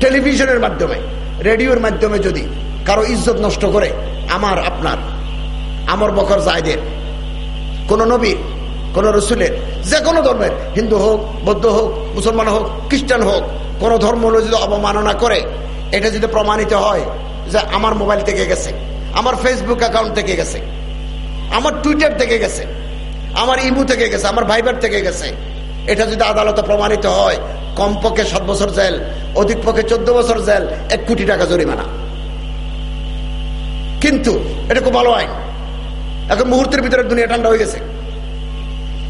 টেলিভিশনের মাধ্যমে রেডিওর মাধ্যমে যদি কারও ইজ্জত নষ্ট করে, আমার, আপনার আমর বকর জায়দের, কোন নবীর কোন রসুলের, যে কোনো ধর্মের, হিন্দু হোক, বৌদ্ধ হোক, মুসলমান হোক, খ্রিস্টান হোক, কোন ধর্ম হলে যদি অবমাননা করে, এটা যদি প্রমাণিত হয় যে আমার মোবাইল থেকে গেছে, আমার ফেসবুক অ্যাকাউন্ট থেকে গেছে, আমার টুইটার থেকে গেছে, আমার ইমু থেকে গেছে, আমার ভাইবার থেকে গেছে, এটা যদি আদালতে প্রমাণিত হয়, কমপক্ষে সাত বছর জেল, অধিক পক্ষে চোদ্দ বছর জেল, এক কোটি টাকা জরিমানা। কিন্তু এটা খুব ভালো আইন। এখন মুহূর্তের ভিতরে দুনিয়া ঠান্ডা হয়ে গেছে।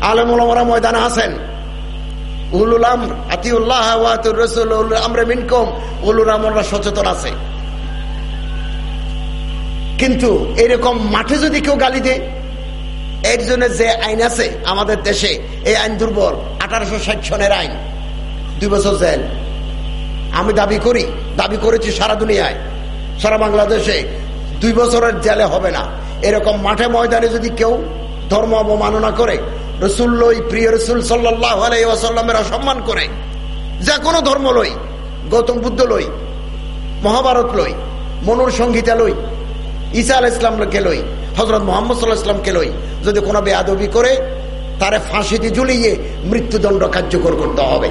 আলমরা ময়দানে আছেন। উলুল আমর, আতিউল্লাহ রসুল সচেতন আছে। কিন্তু এরকম মাঠে যদি কেউ গালি দেয় এর জন্য যে আইন আছে আমাদের দেশে, এই আইন দুর্বল, আঠারোশো ষাট সনের আইন, দুই বছর জেল। আমি দাবি করি, দাবি করেছি সারা দুনিয়ায়, সারা বাংলাদেশে, দুই বছরের জেলে হবে না। এরকম মাঠে ময়দানে যদি কেউ ধর্ম অবমাননা করে রসুল লই প্রিয় রসুল সাল্লাহ অসম্মান করে, যা কোনো ধর্ম লই, গৌতম বুদ্ধ লই, মহাভারত লই, মনুর সংহিতা লই, ঈসা আল ইসলামকে লই হজরত মোহাম্মদ সাল্লাহ ইসলামকে লই, যদি কোনো বেয়াদবি করে, তারে ফাঁসিতে ঝুলিয়ে মৃত্যুদণ্ড কার্যকর করতে হবে।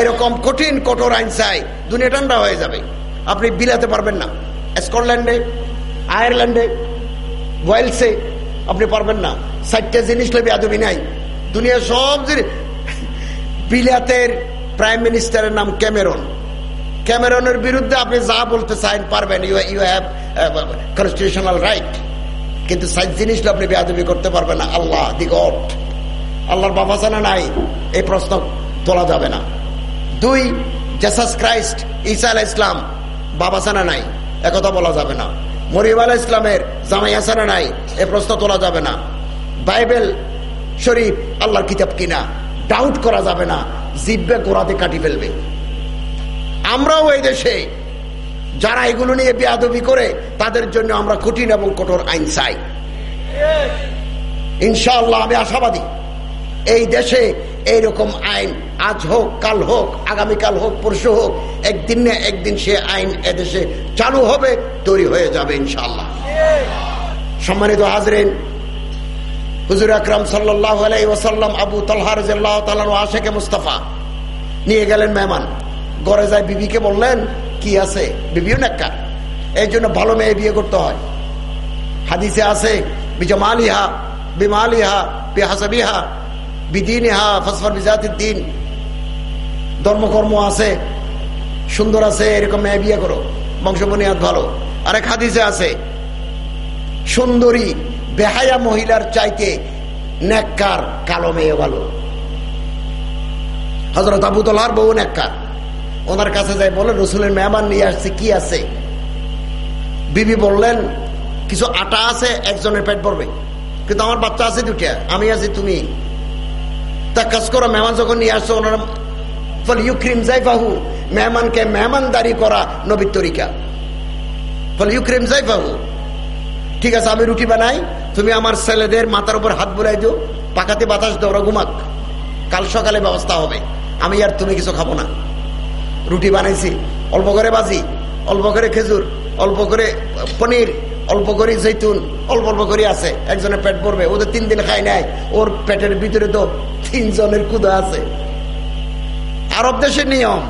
এরকম কঠিন, কঠোর আইন চাই, দুনিয়া ঠান্ডা হয়ে যাবে। আপনি বিলাতে পারবেন না। স্কটল্যান্ডে, আয়ারল্যান্ডে ওয়েলসে আপনি পারবেন না। চারটা জিনিস লেবে আদবি নাই। দুনিয়া সব জিনিস। বিলাতের প্রাইম মিনিস্টারের নাম ক্যামেরন। ক্যামেরনের বিরুদ্ধে আপনি যা বলতে চান পারবেন you you have constitutional right কিন্তু সাইজ জিনিস আপনি বেয়াদবি করতে পারবেন না। আল্লাহ দি গড আল্লাহর বাবা জানা নাই, এই প্রশ্ন তোলা যাবে না। দুই জেসাস ক্রাইস্ট ঈসা আলাহ ইসলাম বাবা জানা নাই। একথা বলা যাবে না। মরিম আলাহ ইসলামের জামাই আসানা নাই? এ প্রশ্ন তোলা যাবে না। বাইবেল শরীফ আল্লাহর কিতাব কিনা? ডাউট করা যাবে না। জিব্বে গোড়াতে কাটি ফেলবে। আমরাও এই দেশে যারা এগুলো নিয়ে বেয়াদবি করে, তাদের জন্য আমরা কঠিন এবং কঠোর আইন চাই। ইনশাআল্লাহ আমি আশাবাদী। এই দেশে এইরকম আইন আজ হোক, কাল হোক, আগামীকাল হোক, পরশু হোক, একদিন না একদিন সে আইন এদেশে চালু হবে, তৈরি হয়ে যাবে ইনশাল্লাহ সম্মানিত হাজরেন, হুজুর আকরাম ওসাল্লাম আবু তলহার মুস্তাফা নিয়ে গেলেন মেহমান। গড়ে যায় বিবিকে বললেন, কি আছে? বিবিও নেকা এই জন্য ভালো মেয়ে বিয়ে করতে হয়। হাদিসে আছে, বিজমালিহা, বিমালিহা, বিহাসাবিহা বিদিনিহা, ফসফর বিজাতির দিন ধর্মকর্ম আছে, সুন্দর আছে, এরকম মেয়ে বিয়ে করো, বংশ বুনিয়াদ ভালো। আরেক হাদিসে আছে, সুন্দরী, বেহায়া মহিলার চাইতে নেককার, কালো মেয়ে ভালো। হজরত আবুতলার বউ নেককার। ওনার কাছে যাই বলে, রসুলের মেহমান নিয়ে আসছে, কি আছে? বিবি বললেন, কিছু আটা আছে, একজনের পেট ভরবে। কিন্তু আমার বাচ্চা আছে দুটা আমি আছি তুমি। তা কাজ করো, মেহমান যখন নিয়ে মেহমানকে করা ঠিক আছে, আমি রুটি বানাই, তুমি আমার ছেলেদের মাথার উপর হাত বুলাই দিও, পাকাতে বাতাস দৌড়া ঘুমাক। কাল সকালে ব্যবস্থা হবে। আমি আর তুমি কিছু খাব না। রুটি বানাইছি, অল্প করে বাজি অল্প করে খেজুর, অল্প করে পনির অল্প করে জৈতুন, অল্প অল্প করে আছে। একজনের পেট পড়বে ওদের তিন দিন খাই নাই। ওর পেটের ভিতরে তো তিনজনের কুদা আছে। আরব দেশের নিয়ম,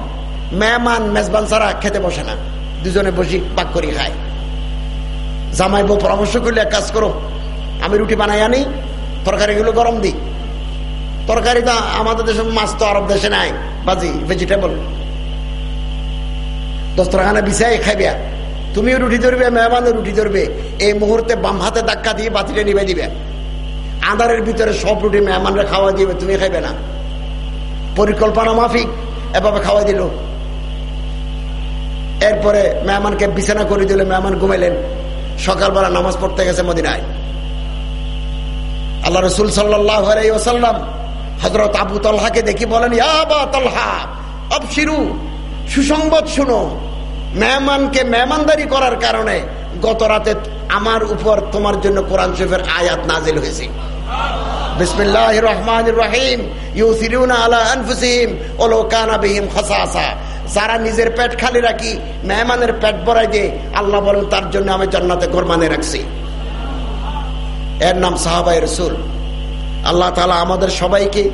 মেহমান, মেজবান ছাড়া খেতে বসে না। দুজনে বসি পাক করি খায়। জামাই বউ পরামর্শ করলে কাজ করো, আমি রুটি বানাই আনি, তরকারিগুলো গরম দিই। তরকারি তো আমাদের দেশে মাছ তো আরব দেশে নাই, বাজি ভেজিটেবল দস্তরখানা বিছাই খাইবে। তুমিও রুটি ধরবে, মেহমানও রুটি ধরবে। এই মুহূর্তে বাম হাতে ধাক্কা দিয়ে বাতিটা নিবে দিবে। আধারের ভিতরে সব রুটি মেহমানরা খাওয়া দিবে, তুমি খাইবে না। পরিকল্পনা মাফিক, এভাবে খাওয়াই দিল। এরপরে মেহমানকে বিছানা করে দিলে, মেহমান ঘুমাইলেন। সকালবেলা নামাজ পড়তে গেছে মদিনায়। আল্লাহ রসুল সাল্লাহ ওসাল্লাম হজরত আবু তলহাকে দেখি বলেন সুসংবাদ শুনো। মেহমানকে মেহমানদারি করার কারণে গত রাতে আমার উপর তোমার জন্য কোরআন শরীফের আয়াত নাজিল হয়েছে। বিসমিল্লাহ রহমান রহিম। আনফুসিহিম ওলো কানা বিহিম খাসাসা। যারা নিজের পেট খালি রাখি, মেহমানের পেট ভরাই দিয়ে আল্লাহ বলেন, তার জন্য আমি জান্নাতে গোরমানে রাখছি। এর নাম সাহাবাই রসুল। আল্লাহ তালা আমাদের সবাইকে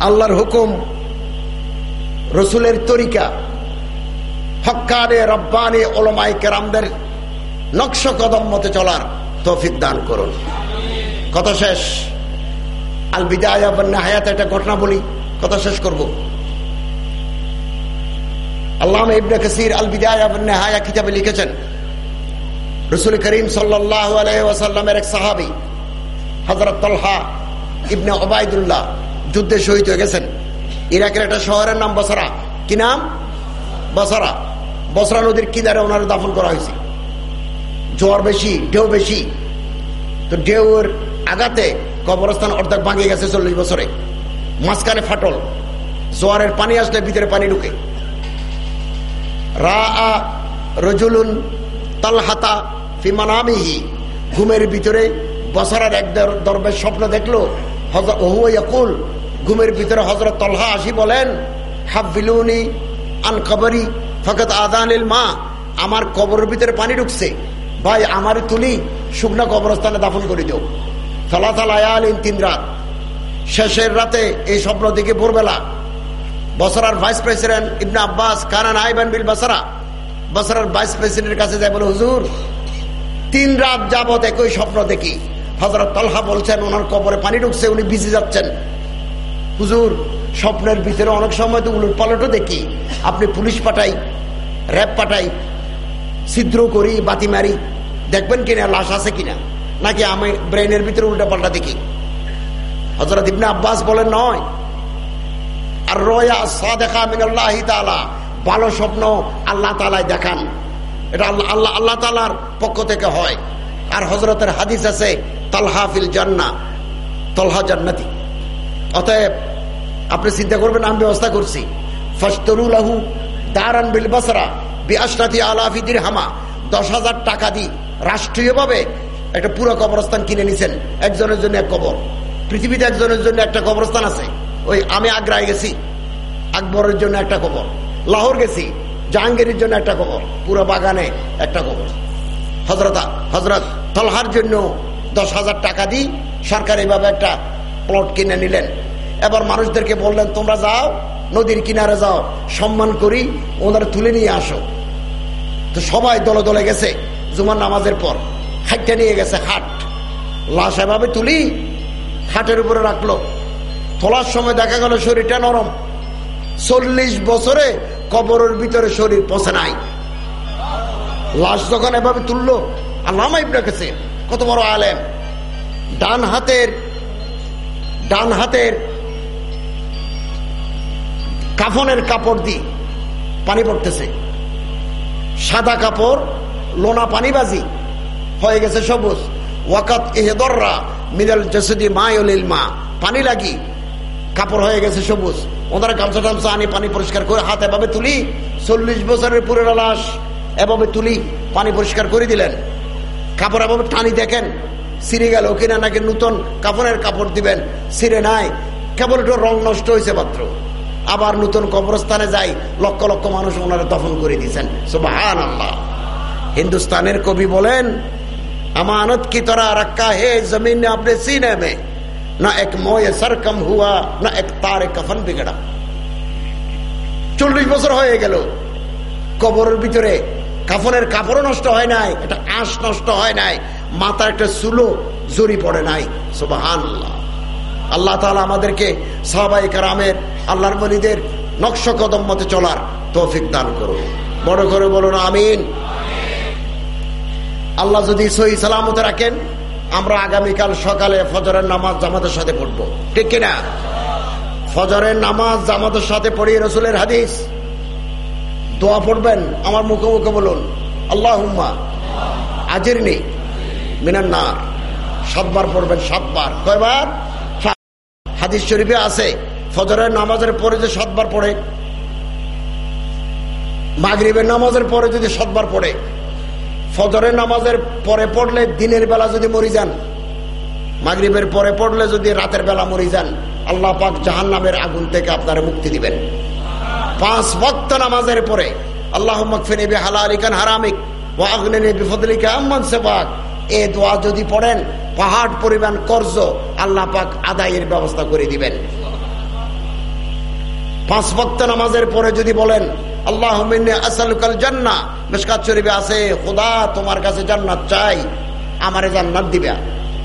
আল্লাহর হুকুম, রসুলের তরিকা হকানে রব্বানি ওলমাই কেরামদের নকশ কদম মতে চলার তৌফিক দান করুন। কথা শেষ। আল বিদায় হায়াত একটা ঘটনা বলি, কথা শেষ করব। যুদ্ধে শহীদ হয়ে গেছেন। ইরাকের একটা শহরের নাম বসরা। কি নাম? বসরা। বসরা নদীর কিনারে ওনার দাফন করা হয়েছে। জ্বর বেশি, ঢেউ বেশি। তো ঢেউর আগাতে কবরস্থান অর্ধেক ভাঙিয়ে গেছে চল্লিশ বছরে। মাঝখানে ফাটল। জোয়ারের পানি আসলে ভিতরে পানি ঢুকে। রা রজুলুন তালহাতা ফিমানামিহি ঘুমের ভিতরে বছরের এক দরবের স্বপ্ন দেখল ইয়াকুল, ঘুমের ভিতরে হজরত তলহা আসি বলেন, হাফিলুনি আন কবরি ফকত আদানিল মা, আমার কবরের ভিতরে পানি ঢুকছে। ভাই আমার তুলি শুকনো কবরস্থানে দাফন করে দিও। ফলাথালায়ালিন তিন রাত। শেষের রাতে এই স্বপ্ন দিকে ভোরবেলা। বসরার ভাইস প্রেসিডেন্ট ইবনা আব্বাস কানান আইবান বিল বসরা। বসরার ভাইস প্রেসিডেন্টের কাছে যায় বলে, হুজুর, তিন রাত যাবৎ একই স্বপ্ন দেখি। হজরত তলহা বলছেন, ওনার কবরে পানি ঢুকছে, উনি ভিজে যাচ্ছেন। হুজুর স্বপ্নের ভিতরে অনেক সময় তো উলট পালটও দেখি। আপনি পুলিশ পাঠাই, র্যাব পাঠাই, ছিদ্র করি, বাতি মারি, দেখবেন কিনা, লাশ আছে কিনা? নাকি আমি ব্রেনের ভিতরে উল্টা পাল্টা দেখি? হজরত ইবনে আব্বাস বলেন, নয়। আর রয়া সা দেখা মিনাল্লাহ তালা ভালো স্বপ্ন আল্লাহ তালায় দেখান। এটা আল্লাহ আল্লাহ আল্লাহ তালার পক্ষ থেকে হয়। আর হজরতের হাদিস আছে তলহাফিল জান্না তলহা জান্নাতি অতএব আপনি চিন্তা করবেন, আমি ব্যবস্থা করছি। হামা। দশ হাজার টাকা রাষ্ট্রীয়ভাবে একটা পুরো কবরস্থান কিনে একজনের জন্য এক কবর। পৃথিবীতে একজনের জন্য একটা কবরস্থান আছে। ওই আমি আগ্রায় গেছি, আকবরের জন্য একটা কবর। লাহোর গেছি, জাহাঙ্গীরের জন্য একটা পুরো বাগানে একটা কবর। হজরত হজরত তলহার জন্য দশ হাজার টাকা দিই সরকার এইভাবে একটা প্লট কিনে নিলেন। এবার মানুষদেরকে বললেন, তোমরা যাও, নদীর কিনারে যাও, সম্মান করি, ওনারা তুলে নিয়ে আসো। তো সবাই দলে দলে গেছে, জুমার নামাজের পর। হাটটা নিয়ে গেছে হাট। লাশ এভাবে তুলি, হাটের উপরে রাখল। তোলার সময় দেখা গেল শরীরটা নরম। চল্লিশ বছরে কবরের ভিতরে শরীর পচে নাই। লাশ যখন এভাবে তুললো, আল্লাহ রেখেছে, কত বড় আলেম। ডান হাতের ডান হাতের কাফনের কাপড় দি পানি পড়তেছে। সাদা কাপড়, লোনা পানিবাজি, হয়ে গেছে সবুজ। ওয়াকাত এহেদররা মিনাল জসদি মায়লিল মা। পানি লাগি, কাপড় হয়ে গেছে সবুজ। ওনারা গামছা টামছা আনি পানি পরিষ্কার করে হাত এভাবে তুলি, চল্লিশ বছরের পুরো লাশ এভাবে তুলি, পানি পরিষ্কার করে দিলেন। কাপড় এভাবে টানি দেখেন সিরে গেল কিনা নাকি নতুন কাপড়ের কাপড় দিবেন সিরে নাই। কেবল একটু রং নষ্ট হয়েছে মাত্র। আবার নতুন কবরস্থানে যাই, লক্ষ লক্ষ মানুষ ওনারা দফন করে দিয়েছেন। সুবাহান আল্লাহ হিন্দুস্তানের কবি বলেন, আমানত কি তোরা রাখা হে জমিন আপনি মে? না এক ময়ে সরকম হুয়া, না এক তারে কফন বিগড়া। চল্লিশ বছর হয়ে গেল। কবরের ভিতরে কাফনের কাপড়ও নষ্ট হয় নাই এটা আঁশ নষ্ট হয় নাই মাথা একটা সুলো জড়ি পড়ে নাই। সুবাহান আল্লাহ তালা আমাদেরকে সাহাবাই কারামের, আল্লাহর মলিদের নকশ কদম মতে চলার তৌফিক দান করুন। বড় করে বলুন, আমিন। আল্লাহ যদি সহি সালামতে রাখেন, আমরা আগামীকাল সকালে ফজরের নামাজ জামাতের সাথে পড়ব। ঠিক কিনা? ফজরের নামাজ জামাতের সাথে পড়িয়ে রসুলের হাদিস। দোয়া পড়বেন, আমার মুখে মুখে বলুন আল্লাহ হুম্মা আজের নেই মিনার না সাতবার পড়বেন, সাতবার। কয়বার? হাদিস শরীফে আছে, ফজরের নামাজের পরে যে সাতবার পড়ে, মাগরীবের নামাজের পরে যদি সাতবার পড়ে, ফজরের নামাজের পরে পড়লে দিনের বেলা যদি মরি যান, মাগরিবের পরে পড়লে যদি রাতের বেলা মরি যান, আল্লাহ পাক জাহান নামের আগুন থেকে আপনারা মুক্তি দিবেন। পাঁচ ভক্ত নামাজের পরে আল্লাহ মকফিনী হালালিকান হারামিক ও আগ্নে বিফদলিকা আম্মান সেবাক। এ দোয়া যদি পড়েন, পাহাড় পরিমাণ কর্জ আল্লাহ পাক আদায়ের ব্যবস্থা করে দিবেন। পাঁচ ভক্ত নামাজের পরে যদি বলেন আল্লাহ জান্না মেসকাত শরীফে আছে, খোদা তোমার কাছে জান্নাত চাই, আমারে জান্নাত দিবে।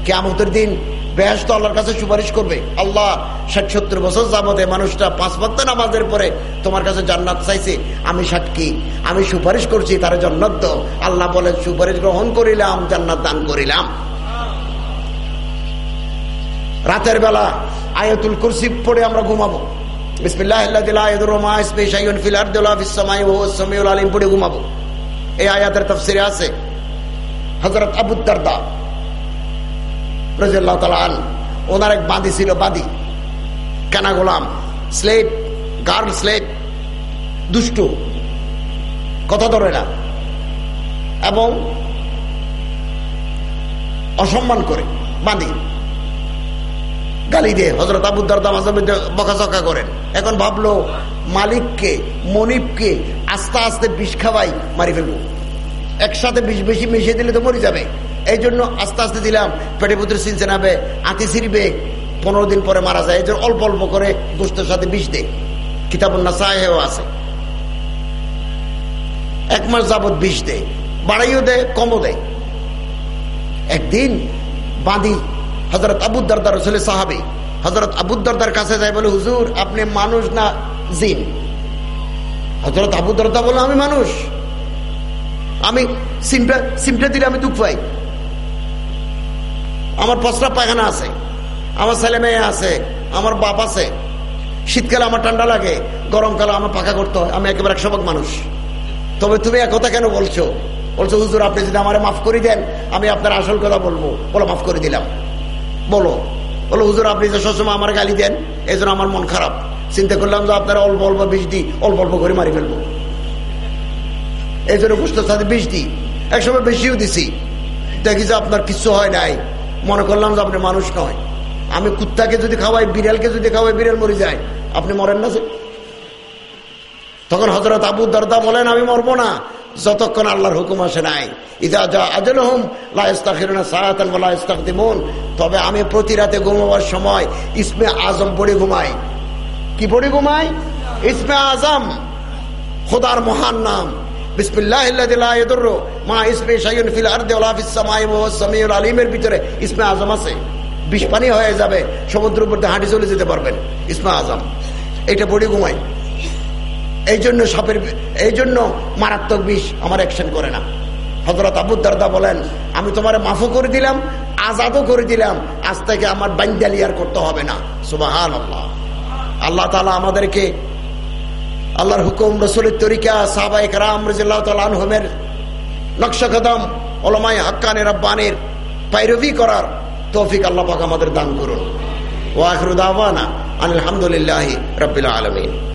কেমতের দিন বেহেস্ত আল্লাহর কাছে সুপারিশ করবে। আল্লাহ ষাট সত্তর বছর যাবতে মানুষটা পাঁচ ভক্ত নামাজের পরে তোমার কাছে জান্নাত চাইছে। আমি সাক্ষী আমি সুপারিশ করছি, তার জান্নাত দাও আল্লাহ বলে সুপারিশ গ্রহণ করিলাম, জান্নাত দান করিলাম। রাতের বেলা আয়াতুল কুরসি পড়ে আমরা ঘুমাবো। ঘুমাবো। এই আয়াতের তফসিরে আছে হজরত আবুদ্দারদা রাজিয়াল্লাহ ওনার এক বাঁধি ছিল বাঁধি। কেনা গোলাম। Slate, girl slate. দুষ্টু। কথা ধরে না। এবং অসম্মান করে বাঁধি। গালি দিয়ে। হজরত আবুদ্দার মাঝে মধ্যে বকাচকা করেন। এখন ভাবলো, মালিককে, মনিবকে আস্তে আস্তে বিষ খাওয়াই মারি ফেলব। একসাথে বিষ বেশি মিশিয়ে দিলে তো মরে যাবে। এই জন্য আস্তে আস্তে দিলাম পেটে পুত্র চিনছে নাবে আতি ছিড়বে। পনেরো দিন পরে মারা যায় এই জন্য অল্প অল্প করে গোষ্ঠের সাথে বিষ দেয়। কিতাবন্না সাহেও আছে। এক মাস যাবৎ বিষ দেয়, বাড়াইও দেয়, কমও দেয়। একদিন বাঁধি হজরত আবুদ্দারদার ছেলে সাহাবি হজরত আবুদ্দারদার কাছে যায়, বলে, হুজুর, আপনি মানুষ না জিন? হজরত আবুদ্দারদা বলে আমি মানুষ। আমি সিমটা সিমটা দিলে আমি দুঃখ পাই। আমার পসরা পায়খানা আছে, আমার ছেলে মেয়ে আছে, আমার বাপ আছে। শীতকালে আমার ঠান্ডা লাগে, গরমকালে আমার পাকা করতে হয়, আমি একেবারে একশো মানুষ। তবে তুমি একথা কেন বলছো? বলছো, হুজুর, আপনি যদি আমার মাফ করে দেন, আমি আপনার আসল কথা বলব। বলো, মাফ করে দিলাম। বলো বলো, হুজুর, আপনি যে সবসময় আমার গালি দেন এই আমার মন খারাপ। চিন্তা করলাম যে আপনারা অল্প অল্প বিষ দিই, অল্প অল্প করে মারি ফেলব। এই জন্য গোষ্ঠের সাথে বিষ দিই। একসময় বেশিও দিছি। দেখি যে আপনার কিছু হয় নাই। মনে করলাম যে আপনি মানুষ নয়। আমি কুত্তাকে যদি খাওয়াই, বিড়ালকে যদি খাওয়াই, বিড়াল মরে যায়। আপনি মরেন না তখন হজরত আবু দরদা বলেন, আমি মরবো না। যতক্ষণ আল্লাহর হুকুম আসে নাই। ইদা যা আজল হুম লাস্তাকিমন তবে আমি প্রতি রাতে ঘুমাবার সময় ইসমে আজম পড়ে ঘুমাই। কি পড়ে ঘুমাই? ইসমে আজম। খোদার মহান নাম। আলিমের ভিতরে আজম আছে। হয়ে যাবে সমুদ্র উপর হাঁটি চলে যেতে পারবেন আজম। এটা এই জন্য এই জন্য মারাত্মক বিষ আমার অ্যাকশন করে না। হজরত আবুদ্দারদা বলেন, আমি তোমার মাফও করে দিলাম, আজাদও করে দিলাম, আজ থেকে আমার বাইন্দালিয়ার করতে হবে না। সুবাহান আল্লাহ আল্লাহ তালা আমাদেরকে আল্লাহর হুকুম, রসুলের তরিকা সাহবাইক রাম রাজের নকশা কদম ওলমাই হাক্কানের আব্বানের পাইরবি করার তৌফিক আল্লাহ পাক আমাদের দান করুন। ওয়াখরুদ আওয়ানা আলহামদুলিল্লাহ রবিল আলমিন।